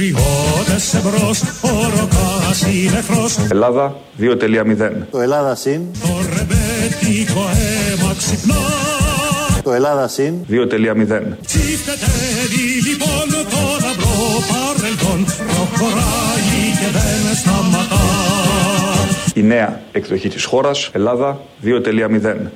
Πατριώτες εμπρός, ο Ροκάς είναι εχθρός. Ελλάδα 2.0. Το Ελλάδα συν. Το ρεμπέτικο αίμα ξυπνά. Το Ελλάδα συν. 2.0. Τσιφτετεύει λοιπόν το λαμπρό παρελθόν. Προχωράει και δεν σταματά. Η νέα εκδοχή της χώρας Ελλάδα 2.0.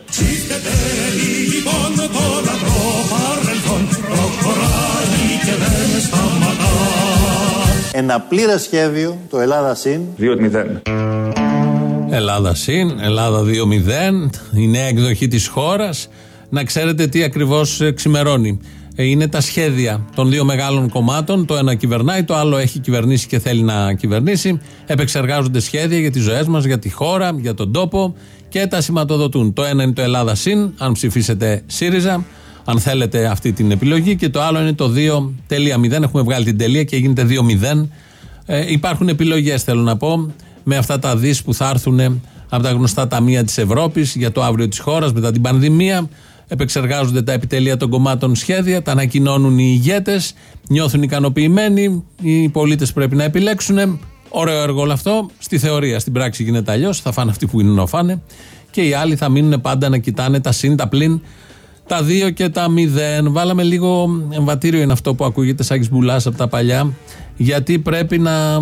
Ένα πλήρες σχέδιο. Το Ελλάδα συν. 2.0. Ελλάδα συν, Ελλάδα 2-0, η νέα εκδοχή της χώρας. Να ξέρετε τι ακριβώς ε, ξημερώνει. Ε, Είναι τα σχέδια των δύο μεγάλων κομμάτων. Το ένα κυβερνάει, το άλλο έχει κυβερνήσει και θέλει να κυβερνήσει. Επεξεργάζονται σχέδια για τις ζωές μας, για τη χώρα, για τον τόπο και τα σηματοδοτούν. Το ένα είναι το Ελλάδα συν, αν ψηφίσετε ΣΥΡΙΖΑ, αν θέλετε αυτή την επιλογή. Και το άλλο είναι το 2.0. Έχουμε βγάλει την τελεία και γίνεται 2.0. Ε, υπάρχουν επιλογές θέλω να πω με αυτά τα δις που θα έρθουν από τα γνωστά ταμεία της Ευρώπης για το αύριο της χώρας μετά την πανδημία επεξεργάζονται τα επιτελεία των κομμάτων σχέδια τα ανακοινώνουν οι ηγέτες νιώθουν ικανοποιημένοι οι πολίτες πρέπει να επιλέξουν ωραίο έργο όλο αυτό στη θεωρία, στην πράξη γίνεται αλλιώς. θα φάνε αυτοί που είναι να φάνε και οι άλλοι θα μείνουν πάντα να κοιτάνε τα συν, τα πλην τα δύο και τα μηδέν. Βάλαμε λίγο εμβατήριο είναι αυτό που ακούγεται σαν Μπουλάς από τα παλιά. Γιατί πρέπει να ε,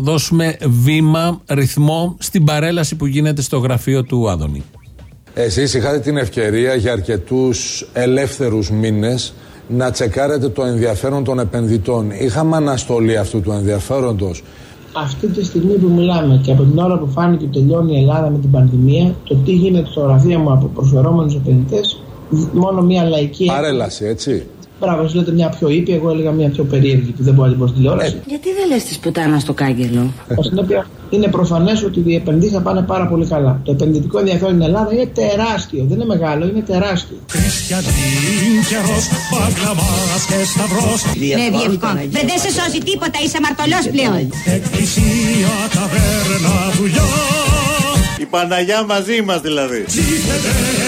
δώσουμε βήμα, ρυθμό στην παρέλαση που γίνεται στο γραφείο του Άδωνη. Εσείς είχατε την ευκαιρία για αρκετούς ελεύθερους μήνες να τσεκάρετε το ενδιαφέρον των επενδυτών. Είχαμε αναστολή αυτού του ενδιαφέροντος. Αυτή τη στιγμή που μιλάμε και από την ώρα που φάνηκε ότι τελειώνει η Ελλάδα με την πανδημία, το τι γίνεται στο γραφείο μου από προσφερόμενους επενδυτές, μόνο μια λαϊκή. Παρέλαση, έτσι. Μπράβο, εσείς λέτε μια πιο ήπια, εγώ έλεγα μια πιο περίεργη που δεν μπορεί να την πω στην τηλεόραση. Γιατί δεν λες τη πουτάνα στο κάγκελο; Ω συνέπεια, είναι προφανές ότι οι επενδύσεις θα πάνε πάρα πολύ καλά. Το επενδυτικό ενδιαφέρον στην Ελλάδα είναι τεράστιο. Δεν είναι μεγάλο, είναι τεράστιο. Χριστιανή καιρός, μπαγλαμάς και σταυρός. Ναι, διευκόν. Δεν σε σώζει τίποτα, είσαι μαρτωλός πλέον. Εκκλησία, ταβέρνα, δουλειά. Η Παναγιά μαζί μας δηλαδή. Τσιφτετεύει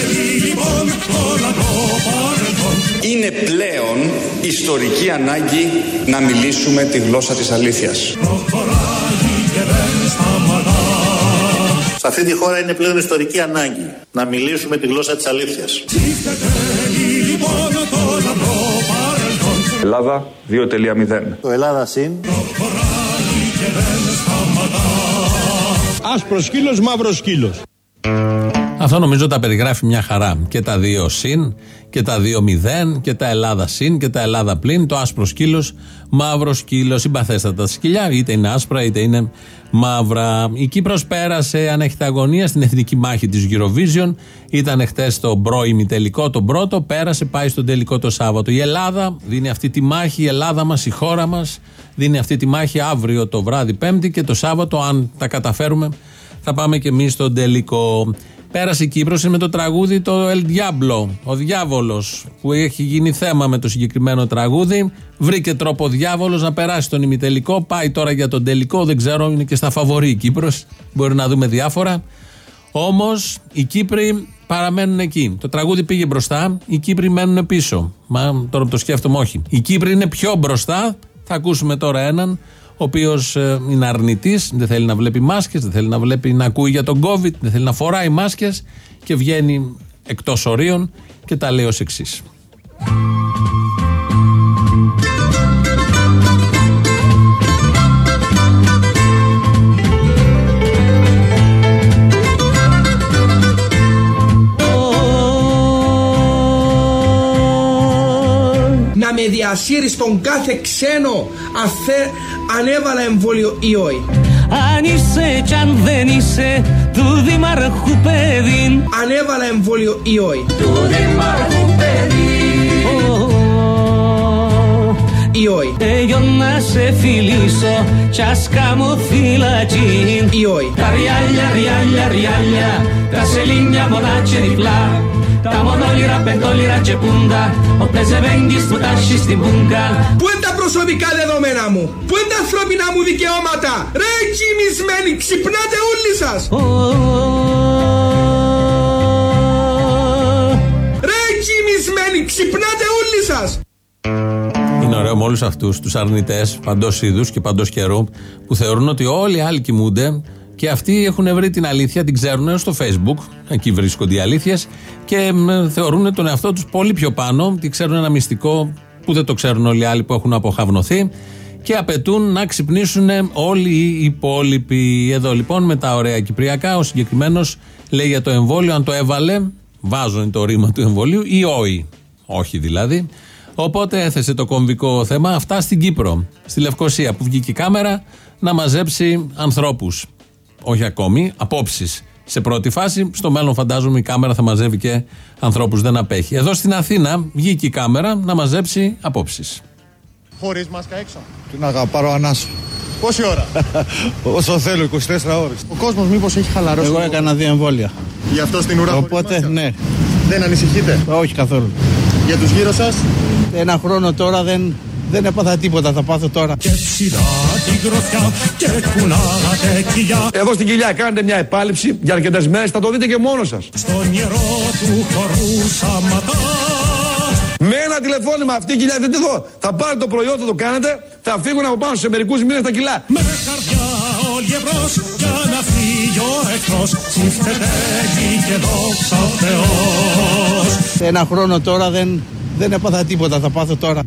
Είναι πλέον ιστορική ανάγκη να μιλήσουμε τη γλώσσα της αλήθειας. Προχωράει και δεν σταματά. Σε αυτή τη χώρα είναι πλέον ιστορική ανάγκη να μιλήσουμε τη γλώσσα της αλήθειας. Τσιφτετεύει λοιπόν το λαμπρό παρελθόν. Ελλάδα 2.0. Το Ελλάδα συν. Προχωράει και δεν σταματά. Άσπρος σκύλος, μαύρος σκύλος. Αυτό νομίζω τα περιγράφει μια χαρά. Και τα δύο συν και τα δύο μηδέν και τα Ελλάδα συν και τα Ελλάδα πλην. Το άσπρος σκύλος, μαύρος σκύλος, συμπαθέστατα σκυλιά, είτε είναι άσπρα είτε είναι μαύρα. Η Κύπρος πέρασε ανέχεται αγωνία στην εθνική μάχη της Eurovision. Ήταν χτες το πρώιμη τελικό, το πρώτο. Πέρασε, πάει στον τελικό το Σάββατο. Η Ελλάδα δίνει αυτή τη μάχη, η Ελλάδα μας, η χώρα μας δίνει αυτή τη μάχη αύριο το βράδυ Πέμπτη και το Σάββατο, αν τα καταφέρουμε, θα πάμε και εμείς στον τελικό. Πέρασε η Κύπρος με το τραγούδι το El Diablo, ο διάβολος που έχει γίνει θέμα με το συγκεκριμένο τραγούδι. Βρήκε τρόπο ο διάβολος να περάσει τον ημιτελικό. Πάει τώρα για τον τελικό, δεν ξέρω, είναι και στα φαβορή η Κύπρος. Μπορεί να δούμε διάφορα. Όμως οι Κύπροι παραμένουν εκεί. Το τραγούδι πήγε μπροστά, οι Κύπροι μένουν πίσω. Μα τώρα που το σκέφτομαι, όχι. Οι Κύπροι είναι πιο μπροστά. Θα ακούσουμε τώρα έναν ο οποίος είναι αρνητής, δεν θέλει να βλέπει μάσκες, δεν θέλει να βλέπει να ακούει για τον COVID, δεν θέλει να φοράει μάσκες και βγαίνει εκτός ορίων και τα λέει ως εξής. Με διασύρει στον κάθε ξένο αφέ, αν έβαλα εμβόλιο ή όχι. Αν είσαι κι αν δεν είσαι του Δημάρχου παιδί Αν έβαλα εμβόλιο ή όχι. Του Δημάρχου παιδί Ή όχι. Εγώ να σε φιλήσω κι ας κάμω φυλακή Ή όχι. Τα ριάλια, ριάλια, ριάλια Τα σελίνια μονάχια διπλά Τα μονόλυρα, πεντόλυρα και πούντα. Όπλε σε βέγγεις που τάσεις στην πούγκα Πού είναι τα προσωπικά δεδομένα μου, πού είναι τα ανθρώπινα μου δικαιώματα, ρε κοιμισμένοι, ξυπνάτε όλοι σας, ρε κοιμισμένοι, ξυπνάτε όλοι σας. Είναι ωραίο με όλους αυτούς τους αρνητές παντός είδους και παντός καιρού που θεωρούν ότι όλοι οι άλλοι κοιμούνται και αυτοί έχουν βρει την αλήθεια, την ξέρουν στο Facebook. Εκεί βρίσκονται οι αλήθειες και θεωρούν τον εαυτό τους πολύ πιο πάνω. Τι ξέρουν ένα μυστικό που δεν το ξέρουν όλοι οι άλλοι που έχουν αποχαυνοθεί και απαιτούν να ξυπνήσουν όλοι οι υπόλοιποι. Εδώ λοιπόν με τα ωραία κυπριακά, ο συγκεκριμένος λέει για το εμβόλιο, αν το έβαλε, βάζουν το ρήμα του εμβολίου ή όχι. Όχι δηλαδή. Οπότε έθεσε το κομβικό θέμα αυτά στην Κύπρο, στη Λευκοσία, που βγήκε η κάμερα να μαζέψει ανθρώπους. Όχι ακόμη, απόψεις. Σε πρώτη φάση, στο μέλλον φαντάζομαι η κάμερα θα μαζεύει και ανθρώπους, δεν απέχει. Εδώ στην Αθήνα βγήκε η κάμερα να μαζέψει απόψεις. Χωρίς μάσκα έξω. Τι να πάρω ανάσο. Πόση ώρα; Όσο θέλω, 24 ώρες. Ο κόσμος μήπως έχει χαλαρώσει. Εγώ έκανα δύο εμβόλια. Γι' αυτό στην ουρά Οπότε, ναι. Δεν ανησυχείτε; Όχι καθόλου. Για τους γύρω σας; Ένα χρόνο τώρα δεν, δεν έπαθα τίποτα, θα πάθω τώρα. Και ψηλά την γροθιά και κουνάτε κοιλιά Εδώ στην κοιλιά κάνετε μια επάλυψη για αρκετές μέρες, θα το δείτε και μόνος σας. Στο νερό του χορού σαματά Με ένα τηλεφώνημα αυτή η κοιλιά, δείτε εδώ, θα πάρετε το προϊόν, θα το κάνετε, θα φύγουν από πάνω σε μερικούς μήνες τα κιλά. Με καρδιά όλοι εμπρός για να φύγει ο εχθρός Ψήφτεται εκεί και δόξα ο Θεός Ένα χρόνο τώρα δεν, δεν έπαθα τίποτα, θα πάθω τώρα.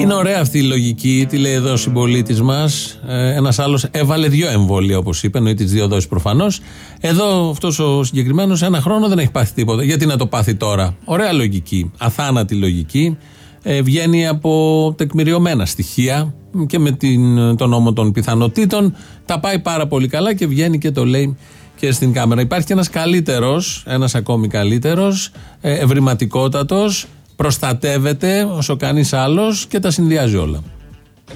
Είναι ωραία αυτή η λογική, τι λέει εδώ ο συμπολίτης μας. Ένας άλλος έβαλε δύο εμβόλια, όπως είπε, εννοεί τις δύο δόσεις προφανώς. Εδώ αυτός ο συγκεκριμένος ένα χρόνο δεν έχει πάθει τίποτα. Γιατί να το πάθει τώρα; Ωραία λογική, αθάνατη λογική. Ε, βγαίνει από τεκμηριωμένα στοιχεία και με την, τον νόμο των πιθανότητων. Τα πάει πάρα πολύ καλά και βγαίνει και το λέει και στην κάμερα. Υπάρχει και ένας καλύτερος, ένας ακόμη καλύτερος, ευρηματικότατος, προστατεύεται όσο κανείς άλλος και τα συνδυάζει όλα.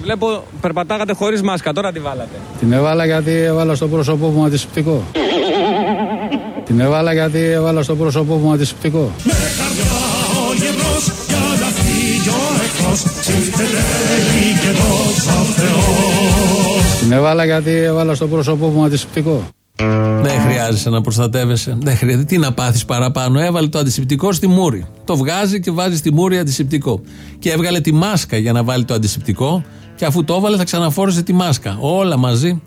Βλέπω περπατάγατε χωρίς μάσκα, τώρα τη βάλατε. Την έβαλα γιατί έβαλα στο πρόσωπό μου αντισηπτικό. Την έβαλα γιατί έβαλα στο πρόσωπό μου αντισηπτικό. Με καρδιά όλοι εμπρός για να φύγει ο εχθρός Ψήφτεται εκεί και δόξα ο Θεός Την έβαλα γιατί έβαλα στο πρόσωπό μου αντισηπτικό. Δεν χρειάζεσαι να προστατεύεσαι. Δεν χρειάζεται. Τι να πάθεις παραπάνω. Έβαλε το αντισηπτικό στη μούρη. Το βγάζει και βάζει στη μούρη αντισηπτικό. Και έβγαλε τη μάσκα για να βάλει το αντισηπτικό. Και αφού το έβαλε, θα ξαναφόρεσε τη μάσκα. Όλα μαζί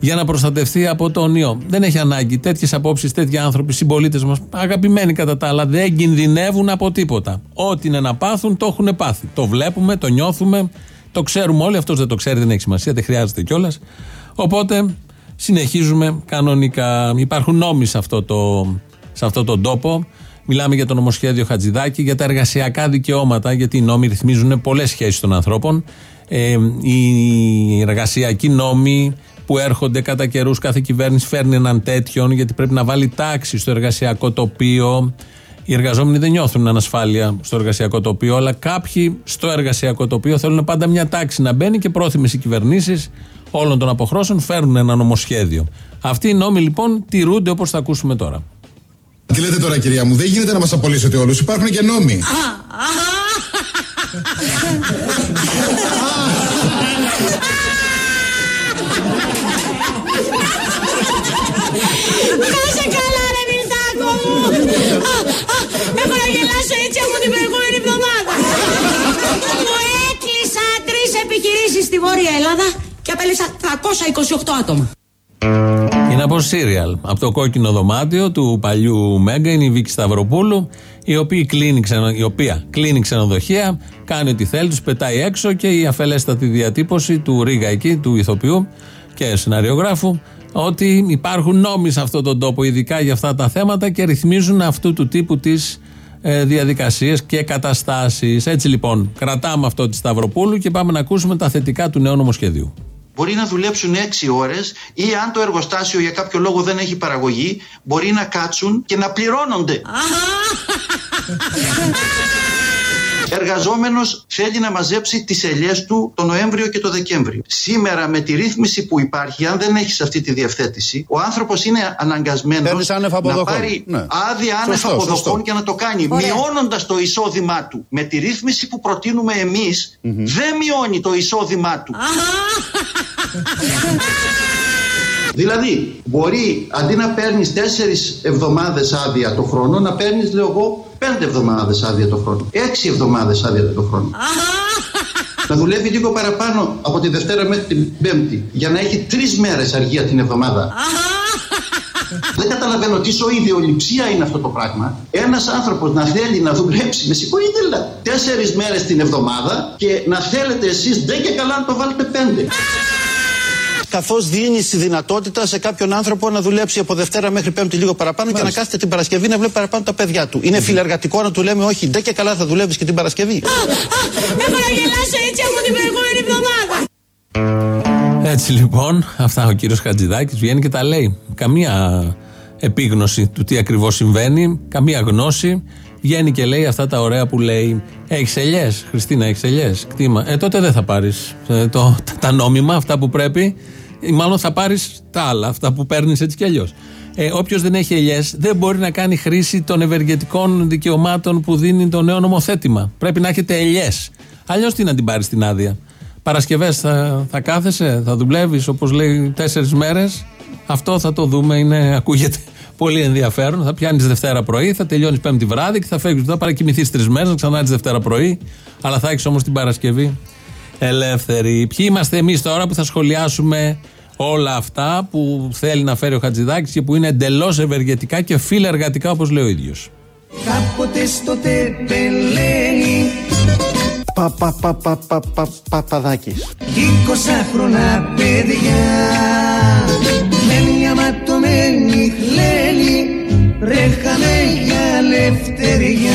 για να προστατευτεί από τον ιό. Δεν έχει ανάγκη. Τέτοιες απόψεις, τέτοιοι άνθρωποι, συμπολίτες μας, αγαπημένοι κατά τα άλλα, δεν κινδυνεύουν από τίποτα. Ό,τι είναι να πάθουν, το έχουν πάθει. Το βλέπουμε, το νιώθουμε, το ξέρουμε όλοι. Αυτός δεν το ξέρει, δεν έχει σημασία, δεν χρειάζεται κιόλας. Οπότε συνεχίζουμε κανονικά. Υπάρχουν νόμοι σε αυτό το, σε αυτό τον τόπο. Μιλάμε για το νομοσχέδιο Χατζηδάκη, για τα εργασιακά δικαιώματα, γιατί οι νόμοι ρυθμίζουν πολλές σχέσεις των ανθρώπων. Ε, οι εργασιακοί νόμοι που έρχονται κατά καιρούς, κάθε κυβέρνηση φέρνει έναν τέτοιον, γιατί πρέπει να βάλει τάξη στο εργασιακό τοπίο. Οι εργαζόμενοι δεν νιώθουν ανασφάλεια στο εργασιακό τοπίο, αλλά κάποιοι στο εργασιακό τοπίο θέλουν πάντα μια τάξη να μπαίνει και πρόθυμες οι κυβερνήσεις όλων των αποχρώσεων φέρνουν ένα νομοσχέδιο. Αυτοί οι νόμοι λοιπόν τηρούνται όπως θα ακούσουμε τώρα. Τι λέτε τώρα, κυρία μου, δεν γίνεται να μας απολύσετε όλους. Υπάρχουν και νόμοι. Κάσε καλά ρε Μιλτάκο μου Α, α, Έχω να γελάσω έτσι από την προηγούμενη εβδομάδα Μου έκλεισα τρεις επιχειρήσεις στη Βόρεια Ελλάδα και απέλησα 328 άτομα Είναι από σύριαλ. Από το κόκκινο δωμάτιο του παλιού Μέγκα είναι η Βίκη Σταυροπούλου, η οποία κλείνει, ξενο, η οποία κλείνει ξενοδοχεία, κάνει ό,τι θέλει, τους πετάει έξω και η αφελέστατη διατύπωση του Ρίγα εκεί, του ηθοποιού και σεναριογράφου, ότι υπάρχουν νόμοι σε αυτόν τον τόπο, ειδικά για αυτά τα θέματα και ρυθμίζουν αυτού του τύπου τις ε, διαδικασίες και καταστάσεις. Έτσι λοιπόν, κρατάμε αυτό τη Σταυροπούλου και πάμε να ακούσουμε τα θετικά του νέου νομοσχεδίου. Μπορεί να δουλέψουν 6 ώρες ή αν το εργοστάσιο για κάποιο λόγο δεν έχει παραγωγή, μπορεί να κάτσουν και να πληρώνονται. Εργαζόμενος θέλει να μαζέψει τις ελιές του το Νοέμβριο και το Δεκέμβριο. Σήμερα με τη ρύθμιση που υπάρχει, αν δεν έχεις αυτή τη διευθέτηση, ο άνθρωπος είναι αναγκασμένος Παίρνεις άνευ να αποδοχών. πάρει Ναι. άδεια άνευ Σωστό, αποδοχών σωστό. και να το κάνει. Ωραία. Μειώνοντας το εισόδημά του. Με τη ρύθμιση που προτείνουμε εμείς, δεν μειώνει το εισόδημά του. Δηλαδή, μπορεί αντί να παίρνεις τέσσερις εβδομάδες άδεια το χρόνο, να παίρνεις, λέω εγώ, πέντε εβδομάδες άδεια το χρόνο. Έξι εβδομάδες άδεια το χρόνο. Να δουλεύει λίγο παραπάνω από τη Δευτέρα μέχρι την Πέμπτη για να έχει τρεις μέρες αργία την εβδομάδα. Δεν καταλαβαίνω τι ιδεολειψία είναι αυτό το πράγμα. Ένας άνθρωπος να θέλει να δουλέψει, με συγχωρείτε, αλλά τέσσερις μέρες την εβδομάδα και να θέλετε εσείς δεν και καλά να το βάλετε πέντε. Καθώς δίνει τη δυνατότητα σε κάποιον άνθρωπο να δουλέψει από Δευτέρα μέχρι Πέμπτη λίγο παραπάνω και να κάθεται την Παρασκευή να βλέπει παραπάνω τα παιδιά του. Είναι φιλεργατικό να του λέμε όχι, δεν και καλά θα δουλεύεις και την Παρασκευή. Έχω να γελάσω έτσι από την προηγούμενη εβδομάδα. Έτσι λοιπόν, αυτά ο κύριος Χατζηδάκης βγαίνει και τα λέει. Καμία επίγνωση του τι ακριβώς συμβαίνει, καμία γνώση. Βγαίνει και λέει αυτά τα ωραία που λέει. Έχεις ελιές, Χριστίνα, έχεις ελιές. Κτήμα. Ε, τότε δεν θα πάρεις τα νόμιμα, αυτά που πρέπει. Ή μάλλον θα πάρεις τα άλλα, αυτά που παίρνεις έτσι κι αλλιώς. Ε, Όποιος δεν έχει ελιές δεν μπορεί να κάνει χρήση των ευεργετικών δικαιωμάτων που δίνει το νέο νομοθέτημα. Πρέπει να έχετε ελιές. Αλλιώς τι να την πάρεις την άδεια. Παρασκευές θα, θα κάθεσαι, θα δουλεύεις όπως λέει τέσσερις μέρες. Αυτό θα το δούμε, είναι, ακούγεται πολύ ενδιαφέρον. Θα πιάνεις Δευτέρα πρωί, θα τελειώνεις Πέμπτη βράδυ και θα φεύγεις. Θα παρακοιμηθεί τρεις μέρες, να ξανά Δευτέρα πρωί. Αλλά θα έχεις όμως την Παρασκευή ελεύθερη. Ποιοι είμαστε εμείς τώρα που θα σχολιάσουμε όλα αυτά που θέλει να φέρει ο Χατζηδάκης και που είναι εντελώς ευεργετικά και φιλεργατικά όπως λέει ο ίδιος. Κάποτε στο τεπελένι Πα, πα, πα, πα, πα, πα, παπαδάκης. 20 χρόνια παιδιά με μια ματωμένη χλένη ρέχαμε για ελευθεριά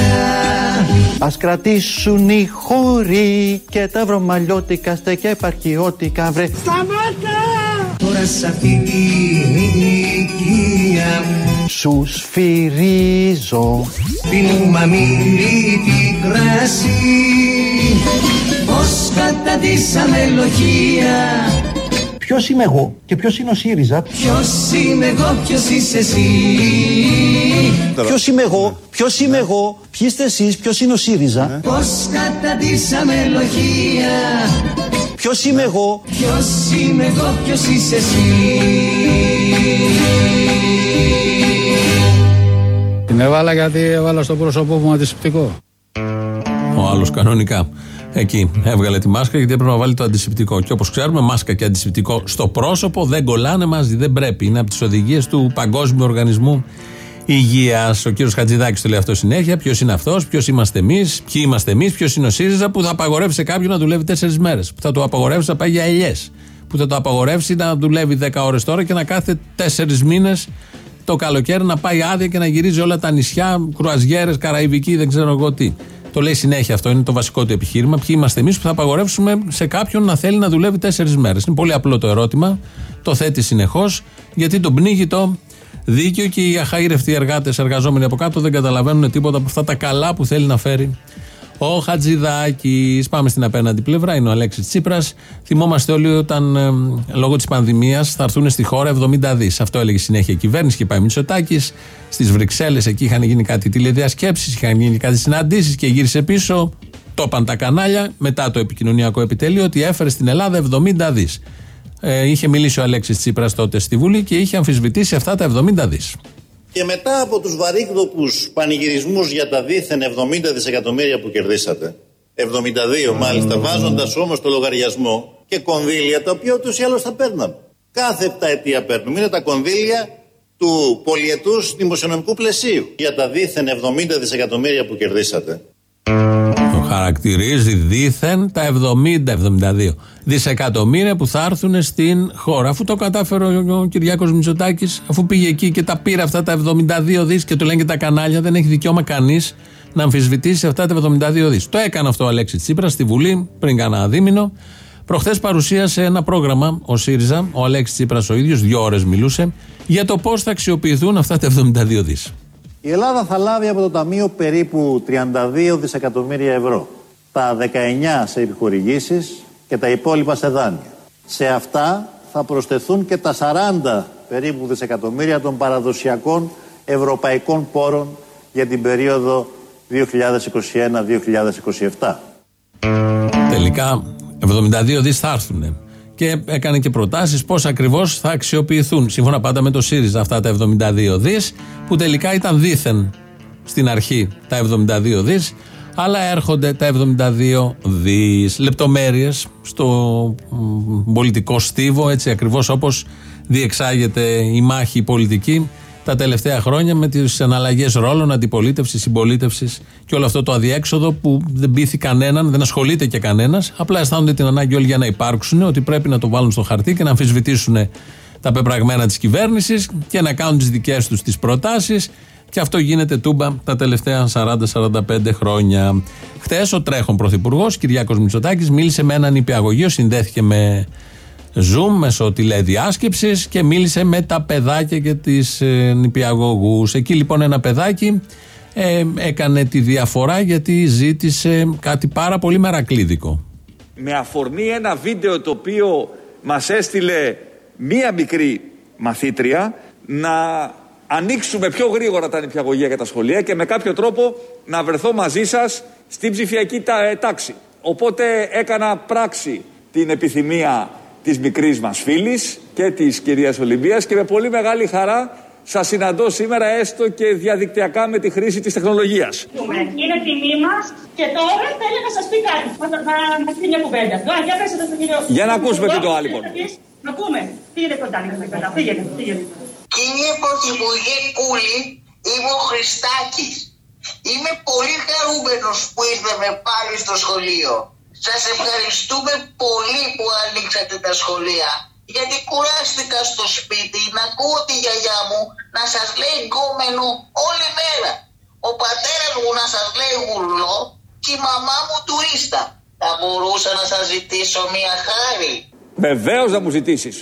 Ας κρατήσουν οι χώροι και τα βρωμαλιώτικα στέκια επαρχιώτικα βρε. Σταμάτα! Τώρα σ' αυτή την ηλικία Σου σφυρίζω. Πίνουμε αμύλητη κράση πως καταντήσαμε λογία. Ποιος είμαι εγώ και ποιος είναι ο ΣΥΡΙΖΑ; Ποιος είμαι εγώ, ποιος είσαι εσύ. Ποιος είμαι εγώ, ποιος είμαι εγώ, ποιοι είστε εσείς, ποιος είναι ο ΣΥΡΙΖΑ; Πως καταντήσαμε λογία Ποιος είμαι εγώ, Ποιος είμαι εγώ, ποιος είσαι εσύ; Την έβαλα γιατί έβαλα στο πρόσωπό μου αντισηπτικό. Ο άλλος κανονικά. Εκεί έβγαλε τη μάσκα γιατί έπρεπε να βάλει το αντισηπτικό. Και όπως ξέρουμε, μάσκα και αντισηπτικό στο πρόσωπο δεν κολλάνε μαζί. Δεν πρέπει. Είναι από τις οδηγίες του Παγκόσμιου Οργανισμού Υγεία. Ο κύριος Χατζηδάκης το λέει αυτό συνέχεια. Ποιος είναι αυτός, ποιος είμαστε εμείς, ποιοι είμαστε εμείς, ποιος είναι ο ΣΥΡΙΖΑ που θα απαγορεύσει σε κάποιον να δουλεύει τέσσερις μέρες. Που θα του απαγορεύσει να πάει για ελιές. Που θα το απαγορεύσει να δουλεύει 10 ώρες τώρα και να κάθε τέσσερις μήνες το καλοκαίρι να πάει άδεια και να γυρίζει όλα τα νησιά, κρουαζιέρες, καραϊβική, δεν ξέρω εγώ τι. Το λέει συνέχεια αυτό, είναι το βασικό του επιχείρημα. Ποιοι είμαστε εμείς που θα απαγορεύσουμε σε κάποιον να θέλει να δουλεύει τέσσερις μέρες. Είναι πολύ απλό το ερώτημα. Το θέτει συνεχώς, γιατί τον πνίγει το δίκαιο και οι αχαήρευτοι εργάτες, εργαζόμενοι από κάτω, δεν καταλαβαίνουν τίποτα από αυτά τα καλά που θέλει να φέρει ο Χατζηδάκης. Πάμε στην απέναντι πλευρά, είναι ο Αλέξης Τσίπρας. Θυμόμαστε όλοι όταν ε, λόγω της πανδημίας θα έρθουν στη χώρα 70 δις. Αυτό έλεγε συνέχεια η κυβέρνηση και πάει Μητσοτάκης. Στις Βρυξέλλες εκεί είχαν γίνει κάτι τηλεδιασκέψεις, είχαν γίνει κάτι συναντήσεις και γύρισε πίσω. Το είπαν τα κανάλια μετά το επικοινωνιακό επιτέλειο ότι έφερε στην Ελλάδα 70 δις. Ε, είχε μιλήσει ο Αλέξης Τσίπρας τότε στη Βουλή και είχε αμφισβητήσει αυτά τα 70 δις. Και μετά από τους βαρύκδοπους πανηγυρισμούς για τα δίθεν 70 δισεκατομμύρια που κερδίσατε, 72 μάλιστα, βάζοντας όμως το λογαριασμό και κονδύλια τα οποία ούτως ή άλλως θα παίρναμε. Κάθε επτά αιτία παίρνουμε. Είναι τα κονδύλια του πολιετούς δημοσιονομικού πλαισίου. Για τα δίθεν 70 δισεκατομμύρια που κερδίσατε, Το χαρακτηρίζει δήθεν τα 70-72 δισεκατομμύρια που θα έρθουν στην χώρα. Αφού το κατάφερε ο Κυριάκος Μητσοτάκης, αφού πήγε εκεί και τα πήρε αυτά τα 72 δις και το λένε και τα κανάλια, δεν έχει δικαίωμα κανείς να αμφισβητήσει αυτά τα 72 δις. Το έκανε αυτό ο Αλέξης Τσίπρας στη Βουλή πριν κάνα δίμηνο. Προχθές παρουσίασε ένα πρόγραμμα ο ΣΥΡΙΖΑ, ο Αλέξης Τσίπρας ο ίδιος, δύο ώρες μιλούσε, για το πώς θα αξιοποιηθούν αυτά τα 72 δις. Η Ελλάδα θα λάβει από το Ταμείο περίπου 32 δισεκατομμύρια ευρώ. Τα 19 σε επιχορηγήσεις και τα υπόλοιπα σε δάνεια. Σε αυτά θα προσθεθούν και τα 40 περίπου δισεκατομμύρια των παραδοσιακών ευρωπαϊκών πόρων για την περίοδο 2021-2027. Τελικά 72 δις θα έρθουν. Και έκανε και προτάσεις πώς ακριβώς θα αξιοποιηθούν. Σύμφωνα πάντα με το ΣΥΡΙΖΑ αυτά τα 72 δις, που τελικά ήταν δίθεν στην αρχή τα 72 δις. Αλλά έρχονται τα 72 δις λεπτομέρειες στο μ, πολιτικό στίβο, έτσι ακριβώς όπως διεξάγεται η μάχη πολιτική τα τελευταία χρόνια με τις εναλλαγές ρόλων, αντιπολίτευσης, συμπολίτευσης και όλο αυτό το αδιέξοδο που δεν πείθει κανέναν, δεν ασχολείται και κανένας. Απλά αισθάνονται την ανάγκη όλοι για να υπάρξουν, ότι πρέπει να το βάλουν στο χαρτί και να αμφισβητήσουν τα πεπραγμένα της κυβέρνησης και να κάνουν τις δικές τους τις προτάσεις. Και αυτό γίνεται τούμπα τα τελευταία 40-45 χρόνια. Χθες ο τρέχον πρωθυπουργός Κυριάκος Μητσοτάκης μίλησε με έναν υπηαγωγείο, συνδέθηκε με Zoom μέσω τηλεδιάσκεψης και μίλησε με τα παιδάκια και τις ε, νηπιαγωγούς. Εκεί λοιπόν ένα παιδάκι ε, έκανε τη διαφορά γιατί ζήτησε κάτι πάρα πολύ μερακλίδικο. με αφορμή ένα βίντεο το οποίο μας έστειλε μία μικρή μαθήτρια να ανοίξουμε πιο γρήγορα τα νηπιαγωγεία και τα σχολεία και με κάποιο τρόπο να βρεθώ μαζί σας στην ψηφιακή τα- ε, τάξη. Οπότε έκανα πράξη την επιθυμία της μικρής μας φίλης και της κυρίας Ολυμπίας και με πολύ μεγάλη χαρά σας συναντώ σήμερα έστω και διαδικτυακά με τη χρήση της τεχνολογίας. Είναι τιμή μας και τώρα θέλει να σας πει κάτι. Να να μα πει μια κουβέντα. Τώρα, για πέστε στον κύριο. Για να ακούσουμε τι το άλλο, λοιπόν. Να πούμε. Πήγαινε κοντά λίγο με κοντά. Πήγαινε, πήγαινε. Κύριε Πρωθυπουργέ Κούλη, είμαι ο Χριστάκης. Είμαι πολύ χαρούμενος που ήρθαμε πάλι στο σχολείο. Σας ευχαριστούμε πολύ που ανοίξατε τα σχολεία. Γιατί κουράστηκα στο σπίτι να ακούω τη γιαγιά μου να σας λέει γκόμενο όλη μέρα. Ο πατέρας μου να σας λέει γουρλό και η μαμά μου τουρίστα. Θα μπορούσα να σας ζητήσω μια χάρη. Βεβαίως να μου ζητήσεις.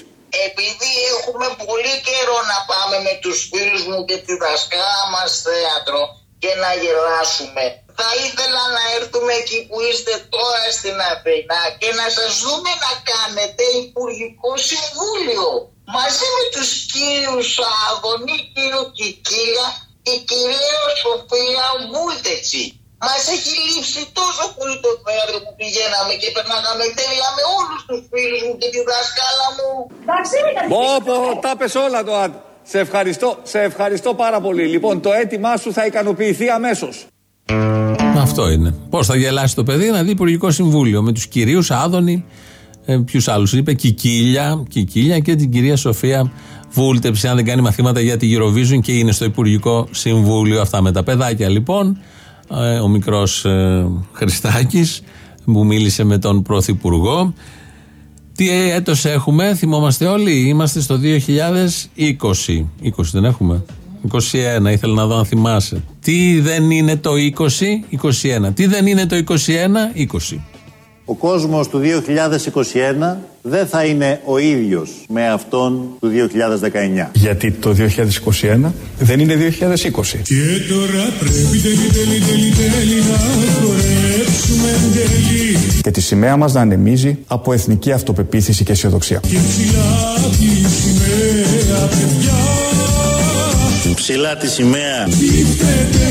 Επειδή έχουμε πολύ καιρό να πάμε με τους φίλους μου και τη δασκάλα μας θέατρο και να γελάσουμε. Θα ήθελα να έρθουμε εκεί που είστε τώρα στην Αθήνα και να σας δούμε να κάνετε Υπουργικό Συμβούλιο. Μαζί με τους κύριους Άδωνη, κύριο Κικίλια και κυρία Σοφία Βούλτετσι. Μας έχει λείψει τόσο πολύ το θέατρο που πηγαίναμε και περνάγαμε τέλεια με όλους τους φίλους μου και τη δασκάλα μου. Πω πω, τα πες όλα το Άντ. Σε ευχαριστώ, σε ευχαριστώ πάρα πολύ. Λοιπόν, το αίτημά σου θα ικανοποιηθεί αμέσως. Αυτό είναι. Πώς θα γελάσει το παιδί να δει Υπουργικό Συμβούλιο με τους κυρίους Άδωνη, ε, ποιους άλλους είπε, Κικίλια, Κικίλια και την κυρία Σοφία Βούλτεψη. Αν δεν κάνει μαθήματα για τη Eurovision και είναι στο Υπουργικό Συμβούλιο. Αυτά με τα παιδάκια λοιπόν. Ε, ο μικρός ε, Χριστάκης που μίλησε με τον Πρωθυπουργό. Τι έτος έχουμε, θυμόμαστε όλοι, είμαστε στο 2020. 20 δεν έχουμε. 21, ήθελα να δω αν θυμάσαι. Τι δεν είναι το 20, 21. Τι δεν είναι το 21, 20. Ο κόσμος του 2021 δεν θα είναι ο ίδιος με αυτόν του 2019. Γιατί το 2021 δεν είναι 2020. Και τώρα πρέπει τέλει τέλει τέλει τέλει να χορέψουμε εν τέλει Και τη σημαία μας να ανεμίζει από εθνική αυτοπεποίθηση και αισιοδοξία. Και ψηλά Ψηλά τη σημαία. Δείχνετε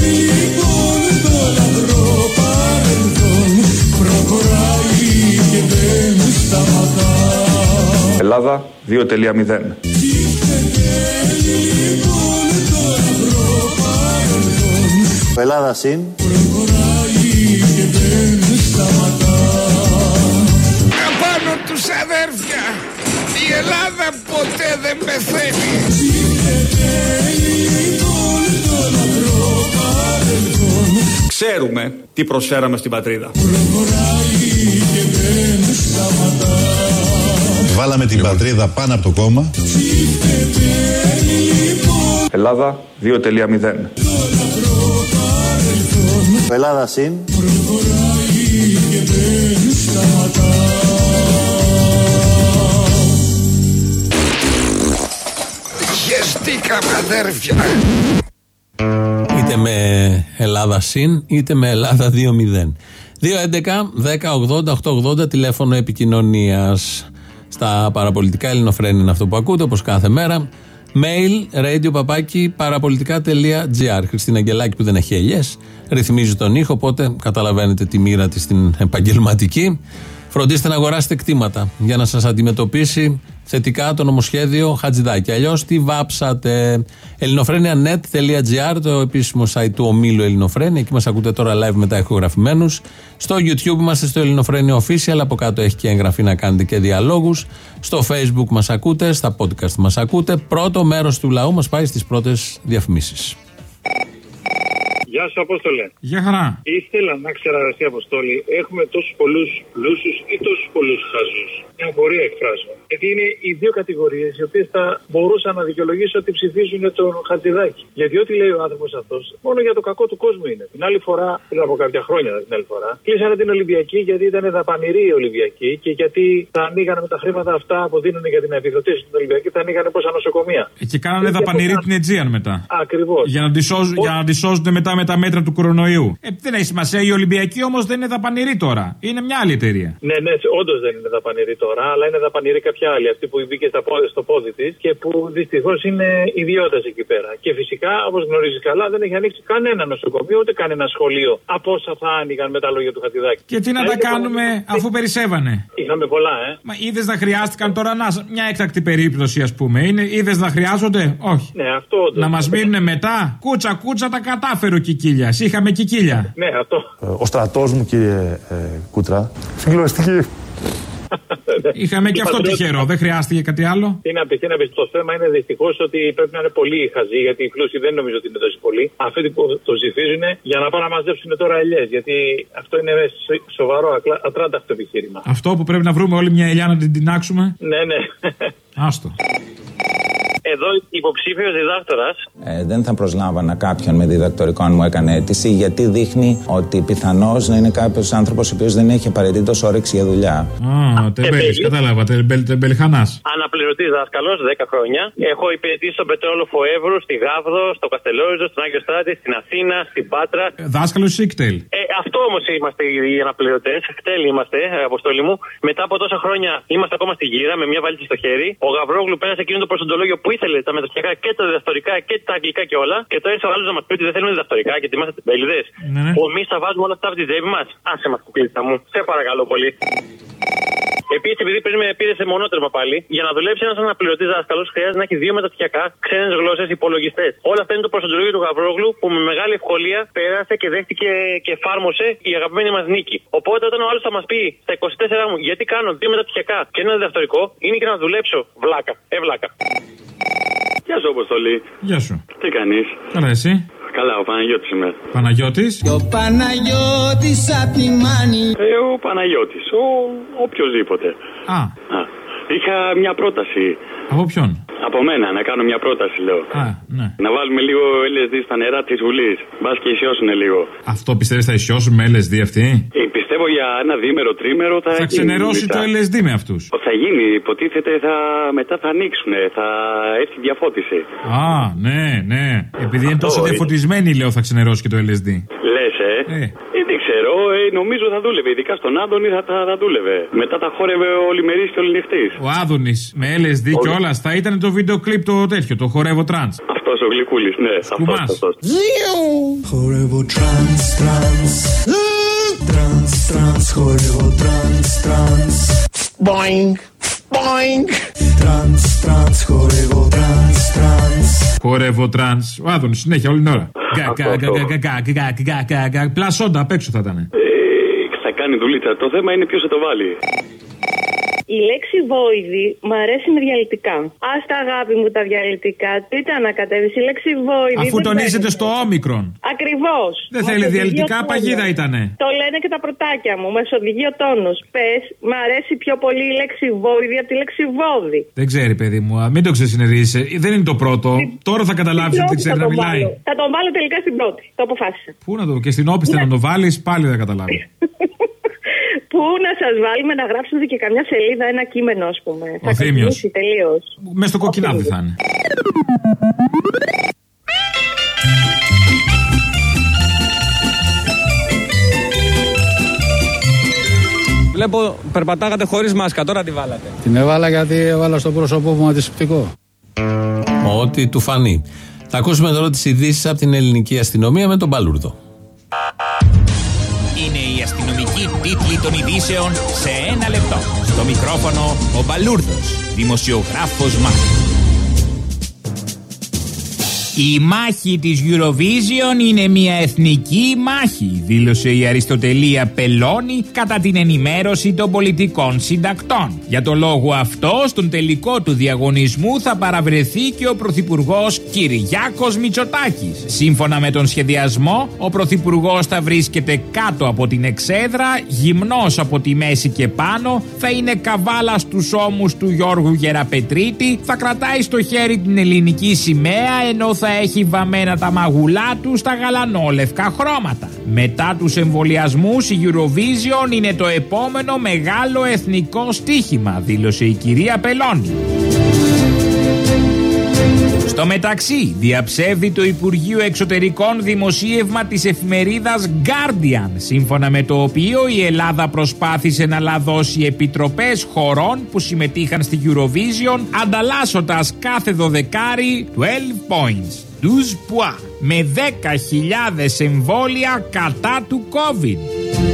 λοιπόν το λαμπρό παρελθόν Προχωράει και δεν σταματά Ελλάδα 2.0. Δείχνετε λοιπόν το λαμπρό παρελθόν Ελλάδα συν. Προχωράει και δεν σταματά Απάνω τους αδέρφια. Η Ελλάδα ποτέ δεν πεθαίνει. Ξέρουμε τι προσφέραμε στην πατρίδα. Βάλαμε την πατρίδα πάνω από το κόμμα. Ελλάδα 2.0. Ελλάδα συν. Χεστήκαμε αδέρφια. Είτε με Ελλάδα συν, είτε με Ελλάδα 2-0. 2-11-10-80-8-80 τηλέφωνο επικοινωνίας. Στα παραπολιτικά ελληνοφρένη είναι αυτό που ακούτε, όπως κάθε μέρα. Mail, radio παπάκι, παραπολιτικά.gr. Χριστίνα Αγγελάκη που δεν έχει ελιές. Ρυθμίζει τον ήχο, οπότε καταλαβαίνετε τη μοίρα της στην επαγγελματική. Φροντίστε να αγοράσετε κτήματα για να σας αντιμετωπίσει θετικά το νομοσχέδιο Χατζηδάκη. Αλλιώς τι βάψατε; ελληνοφρένια.net.gr, το επίσημο site του ομίλου Ελληνοφρένια. Εκεί μας ακούτε τώρα live μετά ηχογραφημένους. Στο YouTube είμαστε στο Ελληνοφρένια Official. Από κάτω έχει και εγγραφή να κάνετε και διαλόγους. Στο Facebook μας ακούτε, στα podcast μας ακούτε. Πρώτο μέρος του λαού μας πάει στις πρώτες διαφημίσεις. Γεια σου, Απόστολε. Γεια χαρά. Ήθελα να ξέρω, Αγαστή Αποστόλη, έχουμε τόσους πολλούς πλούσιου ή τόσους πολλούς χαζούς. Μια απορία εκφράζω. Γιατί είναι οι δύο κατηγορίες οι οποίες θα μπορούσα να δικαιολογήσω ότι ψηφίζουν τον Χατζηδάκη. Γιατί ό,τι λέει ο άνθρωπος αυτός, μόνο για το κακό του κόσμου είναι. Την άλλη φορά, πριν από κάποια χρόνια την άλλη φορά, κλείσανε την Ολυμπιακή γιατί ήταν δαπανηρή η Ολυμπιακή και γιατί θα ανοίγανε με τα χρήματα αυτά που δίνουν για την επιδοτήση στην Ολυμπιακή, θα ανοίγανε πόσα νοσοκομεία. Ε, Και κάνανε δαπανηρή την Αιτζίαν μετά. Ακριβώς. Για να, τη σώζ- για να τη σώζονται μετά με τα μέτρα του κορονοϊού. Ε, δεν έχει σημασία. Η Ολυμπιακή όμως δεν είναι δαπανηρή τώρα. Είναι μια άλλη εταιρεία. Ναι, ναι, όντως δεν είναι δαπανηρή τώρα, αλλά είναι δαπανηρή κάποια άλλη. Αυτή που μπήκε στα πόδια- στο πόδι της και που δυστυχώς είναι ιδιώτε εκεί πέρα. Και φυσικά, όπως γνωρίζεις καλά, δεν έχει ανοίξει κανένα νοσοκομείο ούτε κανένα σχολείο από όσα θα άνοιγαν με τα λόγια του Χατζηδάκη. Και τι να τα κάνουμε αφού περισσεύανε; Είχαμε πολλά, ε. Μα είδες να χρειάστηκαν τώρα να. Μια έκτακτη περίπτωση, ας πούμε. Είδες να χρειάζονται; Όχι. Ναι, αυτό όντως. Να μας μείνουν μετά; Κούτσα, κούτσα τα κατάφερε ο Κικίλιας. Είχαμε Κικίλια. Ναι, αυτό. Ο στρατός μου, κύριε ε, Κούτρα, συγκλονιστική. Είχαμε και αυτό Πατριώτη. τυχερό. Δεν χρειάστηκε κάτι άλλο. Τι να πεις, τι να πεις. Το θέμα είναι δυστυχώς ότι πρέπει να είναι πολύ χαζοί, γιατί οι πλούσιοι δεν νομίζω ότι είναι τόσο πολλοί. Αυτοί που το ψηφίζουν για να πάνε να μαζέψουν τώρα ελιές. Γιατί αυτό είναι σο- σοβαρό, ακλα- ατράνταχτο επιχείρημα. Αυτό που πρέπει να βρούμε όλη μια ελιά να την τεινάξουμε. Ναι, ναι. Άστο. Εδώ υποψήφιος διδάκτορας. Ε, δεν θα προσλάμβανα κάποιον με διδακτορικό αν μου έκανε αίτηση, γιατί δείχνει ότι πιθανώς να είναι κάποιος άνθρωπος ο οποίος δεν έχει απαραίτητος όρεξη για δουλειά. Α, τεμπέλης, κατάλαβα. Τεμπέλ, τεμπελχανά. Αναπληρωτής δάσκαλος, 10 χρόνια. Έχω υπηρετήσει στον Πετρόλοφο Εύρου, στη Γάβδο, στο Καστελόριζο, στον Άγιο Στράτη, στην Αθήνα, στην Πάτρα. Δάσκαλος Σίκτελ. Ε, αυτό όμως είμαστε οι αναπληρωτές. Χτέλοι είμαστε, ε, αποστόλη μου. Μετά από τόσα χρόνια είμαστε ακόμα στη γύρα με μια βαλίτσα στο χέρι. Ο Γαβρόγλου πέρασε εκείνο το προσοντολόγιο που ήθελε τα μεταπτυχιακά και τα διδακτορικά και τα αγγλικά και όλα. Και τώρα ήρθε ο άλλος να μας πει ότι δεν θέλουμε διδακτορικά και ότι είμαστε τεμπέληδε. Ναι, ναι. Εμείς θα βάζουμε όλα αυτά από τη τσέπη μας. Άσε μας, κουκλίτσα μου. Σε παρακαλώ πολύ. Επίσης, επειδή παίζουμε πήρε σε μονότερμα πάλι, για να δουλέψει ένας αναπληρωτής δάσκαλος χρειάζεται να έχει δύο μεταπτυχιακά, ξένες γλώσσες, υπολογιστές. Όλα αυτά είναι το προσοντολόγιο του Γαβρόγλου που με μεγάλη ευκολία πέρασε και δέχτηκε και εφάρμοσε η αγαπημένη μας νίκη. Οπότε όταν ο άλλος θα μας πει στα 24 μου γιατί κάνω δύο μεταπτυχιακά και ένα διδακτορικό, είναι και να δουλέψω. Βλάκα. Ε, βλάκα. Γεια σου, Αποστολή. Γεια σου. Τι κάνεις; Καλά, εσύ; Καλά, ο Παναγιώτης είμαι. Παναγιώτης; Ο Παναγιώτης απ' τη Μάνη. Ε, ο Παναγιώτης. Ο οποιοδήποτε. Α. Α. Είχα μια πρόταση. Από ποιον; Από μένα, να κάνω μια πρόταση, λέω. Α, ναι. Να βάλουμε λίγο LSD στα νερά της Βουλής. Μπας και ισιώσουν λίγο. Αυτό πιστεύεις θα ισιώσουν με LSD αυτοί. Ε, πιστεύω για ένα διήμερο, τρίμερο θα, Θα γίνει ξενερώσει δουλειά. το LSD με αυτούς. Θα γίνει, υποτίθεται, θα... μετά θα ανοίξουν, θα έρθει διαφώτιση. Α, ναι, ναι. Επειδή είναι τόσο Αυτό, διαφωτισμένοι, λέω, θα ξενερώσει και το LSD. Λες, ε. Ε. Ε, δεν ξέρω, ε, νομίζω θα δούλευε. Ειδικά στον Άδωνη θα, θα, θα δούλευε. Μετά θα χόρευε όλη μέρα και όλη νύχτα. Ο Άδωνης με LSD και όλα θα ήταν το βίντεο κλιπ το τέτοιο, το χορεύω trance. Αυτός ο Γλυκούλης, ναι. Κουμάς. Αυτός, αυτός. Χορεύω trance, trance Trance, trance, χορεύω trance, trance. Boing, boing. Τράνς, τράνς, χορεύω, τράνς, τράνς. Χορεύω. Ο συνέχεια, όλη την ώρα. Πλασόντα, απ' έξω θα ήταν. Ε, θα κάνει δουλίτσα. Το θέμα είναι ποιος θα το βάλει. Η λέξη βόηδη μου αρέσει με διαλυτικά. Α τα αγάπη μου τα διαλυτικά. Τι τα ανακατεύεις. Η λέξη βόηδη. Αφού τονίζεται στο όμικρον. Ακριβώς. Δεν θέλει διαλυτικά, παγίδα ήτανε. Το λένε και τα πρωτάκια μου. Μες οδηγεί ο τόνο. Πες, μ' αρέσει πιο πολύ η λέξη βόηδη από τη λέξη βόδι. Δεν ξέρει, παιδί μου, α, μην το ξεσυνειδήσει. Δεν είναι το πρώτο. Τώρα θα καταλάβεις ότι Πρώτη ξέρει θα να τον μιλάει. βάλω. Θα τον βάλω τελικά στην πρώτη. Το αποφάσισα. Πού να το, και στην όπισθεν να το βάλεις, πάλι δεν καταλάβεις. Πού να σας βάλουμε να γράψετε και καμιά σελίδα ένα κείμενο, ας πούμε. Ο Θήμιος. τελείως. Μες στο κοκκινάδι θα είναι. Βλέπω περπατάγατε χωρίς μάσκα, τώρα τη βάλατε. Την έβαλα γιατί έβαλα στο πρόσωπό μου αντισηπτικό. Ό,τι του φανεί. Θα ακούσουμε τώρα τις ειδήσεις από την ελληνική αστυνομία με τον Παλούρδο. Τίτλοι των ειδήσεων σε ένα λεπτό. Στο μικρόφωνο ο Μπαλούρδος, δημοσιογράφος Μάρκος. Η μάχη της Eurovision είναι μια εθνική μάχη, δήλωσε η Αριστοτελία Πελώνη κατά την ενημέρωση των πολιτικών συντακτών. Για το λόγο αυτό, στον τελικό του διαγωνισμού θα παραβρεθεί και ο Πρωθυπουργός Κυριάκος Μητσοτάκης. Σύμφωνα με τον σχεδιασμό, ο Πρωθυπουργός θα βρίσκεται κάτω από την εξέδρα, γυμνός από τη μέση και πάνω, θα είναι καβάλα στους ώμους του Γιώργου Γεραπετρίτη, θα κρατάει στο χέρι την ελληνική σημαία ενώ θα έχει βαμμένα τα μαγουλά τους στα γαλανόλευκα χρώματα. Μετά τους εμβολιασμούς η Eurovision είναι το επόμενο μεγάλο εθνικό στίχημα, δήλωσε η κυρία Πελώνη. Στο μεταξύ, διαψεύδει το Υπουργείο Εξωτερικών δημοσίευμα της εφημερίδας Guardian, σύμφωνα με το οποίο η Ελλάδα προσπάθησε να λαδώσει επιτροπές χωρών που συμμετείχαν στη Eurovision, ανταλλάσσοντας κάθε δωδεκάρι 12 points. 12 points με 10.000 εμβόλια κατά του COVID.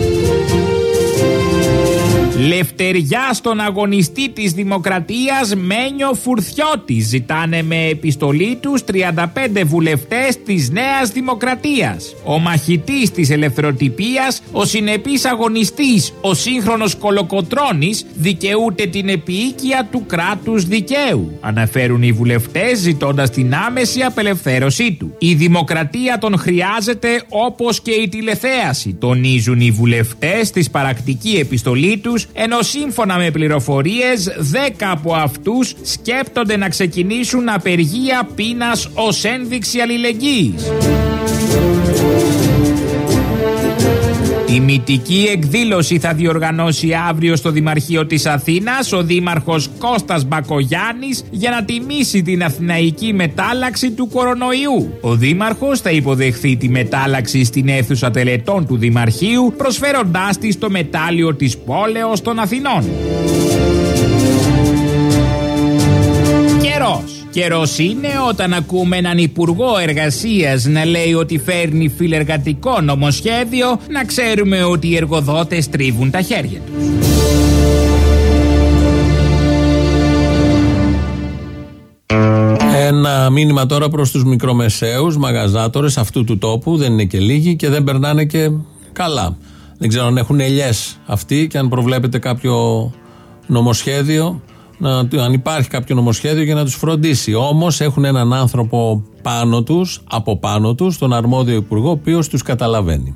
Λευτεριά στον αγωνιστή της Δημοκρατίας Μένιο Φουρθιώτη ζητάνε με επιστολή τους 35 βουλευτές της Νέας Δημοκρατίας. Ο μαχητής της ελευθεροτυπίας, ο συνεπής αγωνιστής, ο σύγχρονος κολοκοτρώνης δικαιούται την επίοικια του κράτους δικαίου. Αναφέρουν οι βουλευτές ζητώντας την άμεση απελευθέρωσή του. Η Δημοκρατία τον χρειάζεται όπως και η τηλεθέαση, τονίζουν οι βουλευτές στη σπαρακτική επιστολή τους ενώ σύμφωνα με πληροφορίες 10 από αυτούς σκέπτονται να ξεκινήσουν απεργία πείνας ως ένδειξη αλληλεγγύης. Τιμητική εκδήλωση θα διοργανώσει αύριο στο Δημαρχείο της Αθήνας ο Δήμαρχος Κώστας Μπακογιάννης για να τιμήσει την αθηναϊκή μετάλλαξη του κορονοϊού. Ο Δήμαρχος θα υποδεχθεί τη μετάλλαξη στην αίθουσα τελετών του Δημαρχείου προσφέροντάς της το μετάλλιο της πόλεως των Αθηνών. Καιρός. Καιρός είναι όταν ακούμε έναν Υπουργό Εργασίας να λέει ότι φέρνει φιλεργατικό νομοσχέδιο, να ξέρουμε ότι οι εργοδότες τρίβουν τα χέρια τους. Ένα μήνυμα τώρα προς τους μικρομεσαίους μαγαζάτορες αυτού του τόπου, δεν είναι και λίγοι και δεν περνάνε και καλά. Δεν ξέρω αν έχουν ελιές αυτοί και αν προβλέπετε κάποιο νομοσχέδιο να, αν υπάρχει κάποιο νομοσχέδιο για να τους φροντίσει. Όμως έχουν έναν άνθρωπο πάνω τους, από πάνω τους, τον αρμόδιο υπουργό, ο οποίος τους καταλαβαίνει.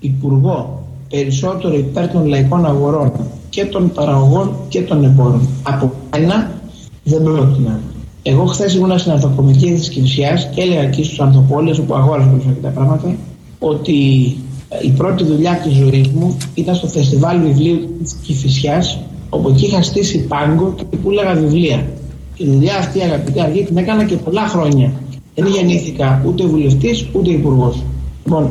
Υπουργό περισσότερο υπέρ των λαϊκών αγορών και των παραγωγών και των εμπόρων. Από ένα δεν πρόκειται Εγώ χθες ήμουν στην Ανθοκομική τη Κυφσιά και έλεγα εκεί στους Ανθοπόλε, όπου αγόραζα αυτά τα πράγματα, ότι η πρώτη δουλειά της ζωής μου ήταν στο φεστιβάλ βιβλίου της Κυφσιά, όπου εκεί είχα στήσει πάγκο και πουλάγα βιβλία. Και η δουλειά αυτή, αγαπητέ Αργή, την έκανα και πολλά χρόνια. Δεν γεννήθηκα ούτε βουλευτής ούτε υπουργός. Λοιπόν,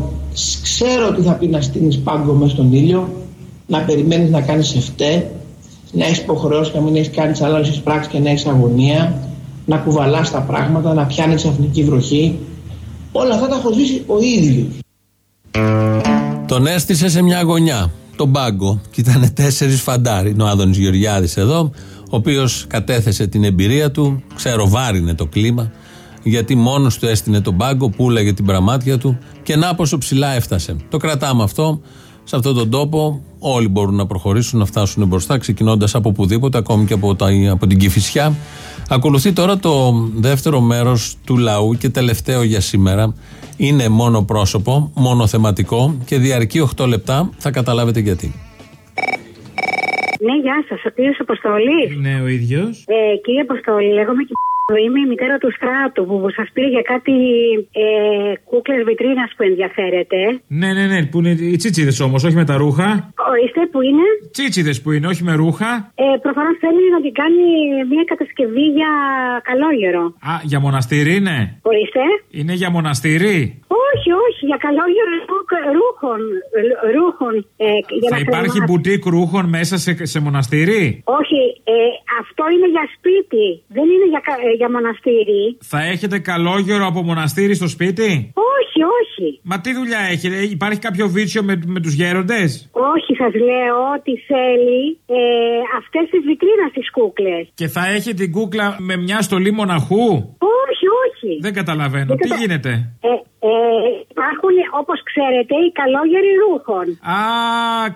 ξέρω τι θα πει να στείλει πάγκο μέσα στον ήλιο, να περιμένεις να κάνεις εφτέ, να έχεις υποχρεώσεις να μην έχεις κάνει άλλε πράξεις και να έχεις αγωνία, να κουβαλάς τα πράγματα, να πιάνεις ξαφνική βροχή. Όλα αυτά τα έχω ζήσει ο ίδιος. Τον έστησε σε μια γωνιά, τον πάγκο, και ήταν τέσσερις φαντάροι. Είναι ο Άδωνης Γεωργιάδης εδώ, ο οποίος κατέθεσε την εμπειρία του, ξέρω βάρινε το κλίμα, γιατί μόνος του έστεινε τον πάγκο, πουλάγε την πραμάτια του και να πόσο ψηλά έφτασε. Το κρατάμε αυτό. Σε αυτόν τον τόπο όλοι μπορούν να προχωρήσουν, να φτάσουν μπροστά, ξεκινώντας από οπουδήποτε, ακόμη και από, τα, από την Κυφυσιά. Ακολουθεί τώρα το δεύτερο μέρος του λαού και τελευταίο για σήμερα. Είναι μόνο πρόσωπο, μόνο θεματικό και διαρκεί 8 λεπτά. Θα καταλάβετε γιατί. Ναι, γεια σας. Ο κύριος Αποστολή. Ναι, ο ίδιος. Ε, κύριε Αποστολή, λέγομαι και Είμαι η μητέρα του Στράτου που σας πήρε για κάτι ε, κούκλες βιτρίνας που ενδιαφέρεται. Ναι, ναι, ναι, που είναι οι τσίτσιδες όμως, όχι με τα ρούχα. Ορίστε, που είναι; Τσίτσιδες που είναι, όχι με ρούχα. Ε, Προφανώς θέλει να την κάνει μια κατασκευή για καλόγερο. Α, για μοναστήρι είναι. Ορίστε. Είναι για μοναστήρι; Όχι, όχι. για καλόγερο ρούχων. ρούχων ε, για Θα να υπάρχει κρεμάσαι. μπουτίκ ρούχων μέσα σε, σε μοναστήρι; Όχι, ε, αυτό είναι για σπίτι. Δεν είναι για, κα- ε, για μοναστήρι. Θα έχετε καλόγερο από μοναστήρι στο σπίτι; Όχι, όχι. Μα τι δουλειά έχετε, υπάρχει κάποιο βίτσιο με, με τους γέροντες; Όχι, σας λέω ότι θέλει ε, αυτές τις βιτρίνα τις κούκλες. Και θα έχει την κούκλα με μια στολή μοναχού; Όχι, όχι. Δεν καταλαβαίνω. Δεν Τι κατα- γίνεται; Ε, ε, υπάρχουν, όπως ξέρετε, οι καλόγεροι ρούχων. Α,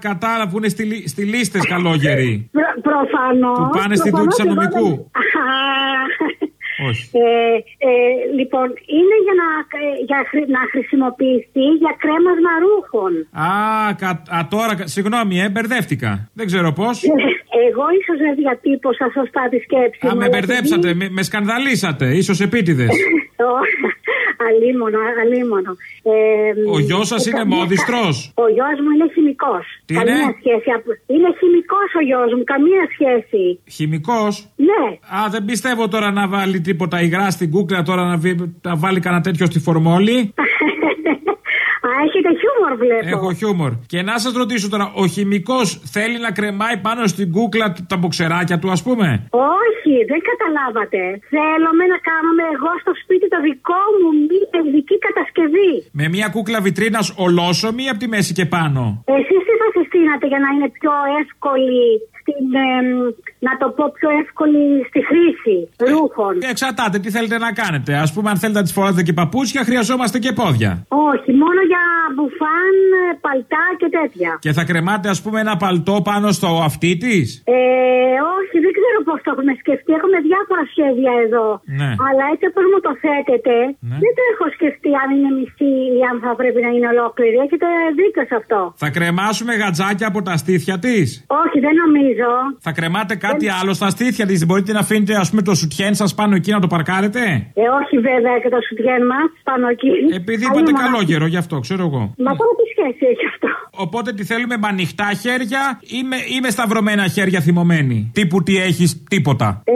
κατάλαβα που είναι στη, λι- στη λίστες καλόγεροι. Προ, Προφανώς. Που πάνε στη δούλη νομικού. Όχι. Ε, ε, λοιπόν, είναι για να, ε, για, χρη- να χρησιμοποιηθεί για κρέμασμα ρούχων. Α, κα, α, τώρα, κα- συγγνώμη, ε, μπερδεύτηκα. Δεν ξέρω πώς. Εγώ ίσως δεν διατύπωσα σωστά τη σκέψη Α, μου, με αλλά μπερδέψατε, επειδή- με, με σκανδαλίσατε, ίσως επίτηδες. αλίμονο, αλίμονο. Ε, Ο γιος σας είναι καμία- μόδιστρος; Ο γιος μου είναι χημικός. Τι καμία είναι; σχέση. απο- Είναι χημικός ο γιος μου, καμία σχέση. Χημικός; Ναι. Α, δεν πιστεύω τώρα να βάλει τίποτα υγρά στην κούκλα, τώρα να, βι- να βάλει κανένα τέτοιο στη φορμόλη. Α, έχετε χιούμορ, βλέπω. Έχω χιούμορ. Και να σας ρωτήσω τώρα, ο χημικός θέλει να κρεμάει πάνω στην κούκλα τα μποξεράκια του, ας πούμε; Όχι, δεν καταλάβατε. Θέλουμε να κάνουμε εγώ στο σπίτι το δικό μου μία ειδική κατασκευή. Με μια κούκλα βιτρίνας ολόσωμη από τη μέση και πάνω; Εσείς τι θα συστήνατε για να είναι πιο εύκολη στην, εμ, να το πω πιο εύκολη στη χρήση ρούχων. Εξαρτάται τι θέλετε να κάνετε. Α πούμε, αν θέλετε να τη φοράτε και παπούτσια, χρειαζόμαστε και πόδια. Όχι, μόνο για μπουφάν, ε, παλτά και τέτοια. Και θα κρεμάτε, ας πούμε, ένα παλτό πάνω στο αυτί της; Ε, όχι, δεν ξέρω πώς το έχουμε σκεφτεί. Έχουμε διάφορα σχέδια εδώ. Ναι. Αλλά έτσι όπως μου το θέτετε, Ναι. δεν το έχω σκεφτεί αν είναι μισή ή αν θα πρέπει να είναι ολόκληρη. Έχετε δίκιο σε αυτό. Θα κρεμάσουμε γατζάκια από τα στήθια της; Όχι, δεν νομίζω. Θα κρεμάτε κάτι άλλο στα στήθια της. Δεν μπορείτε να αφήνετε, ας πούμε, το σουτιέν σας πάνω εκεί να το παρκάρετε; Ε, όχι βέβαια και το σουτιέν μας πάνω εκεί. Επειδή Αλλή είπατε μα- καλόγερο, γι' αυτό ξέρω εγώ. Μα τώρα τι σχέση έχει αυτό; Οπότε τι θέλουμε με ανοιχτά χέρια ή με, ή με σταυρωμένα χέρια θυμωμένοι. Τύπου τι έχεις, τίποτα. Ε,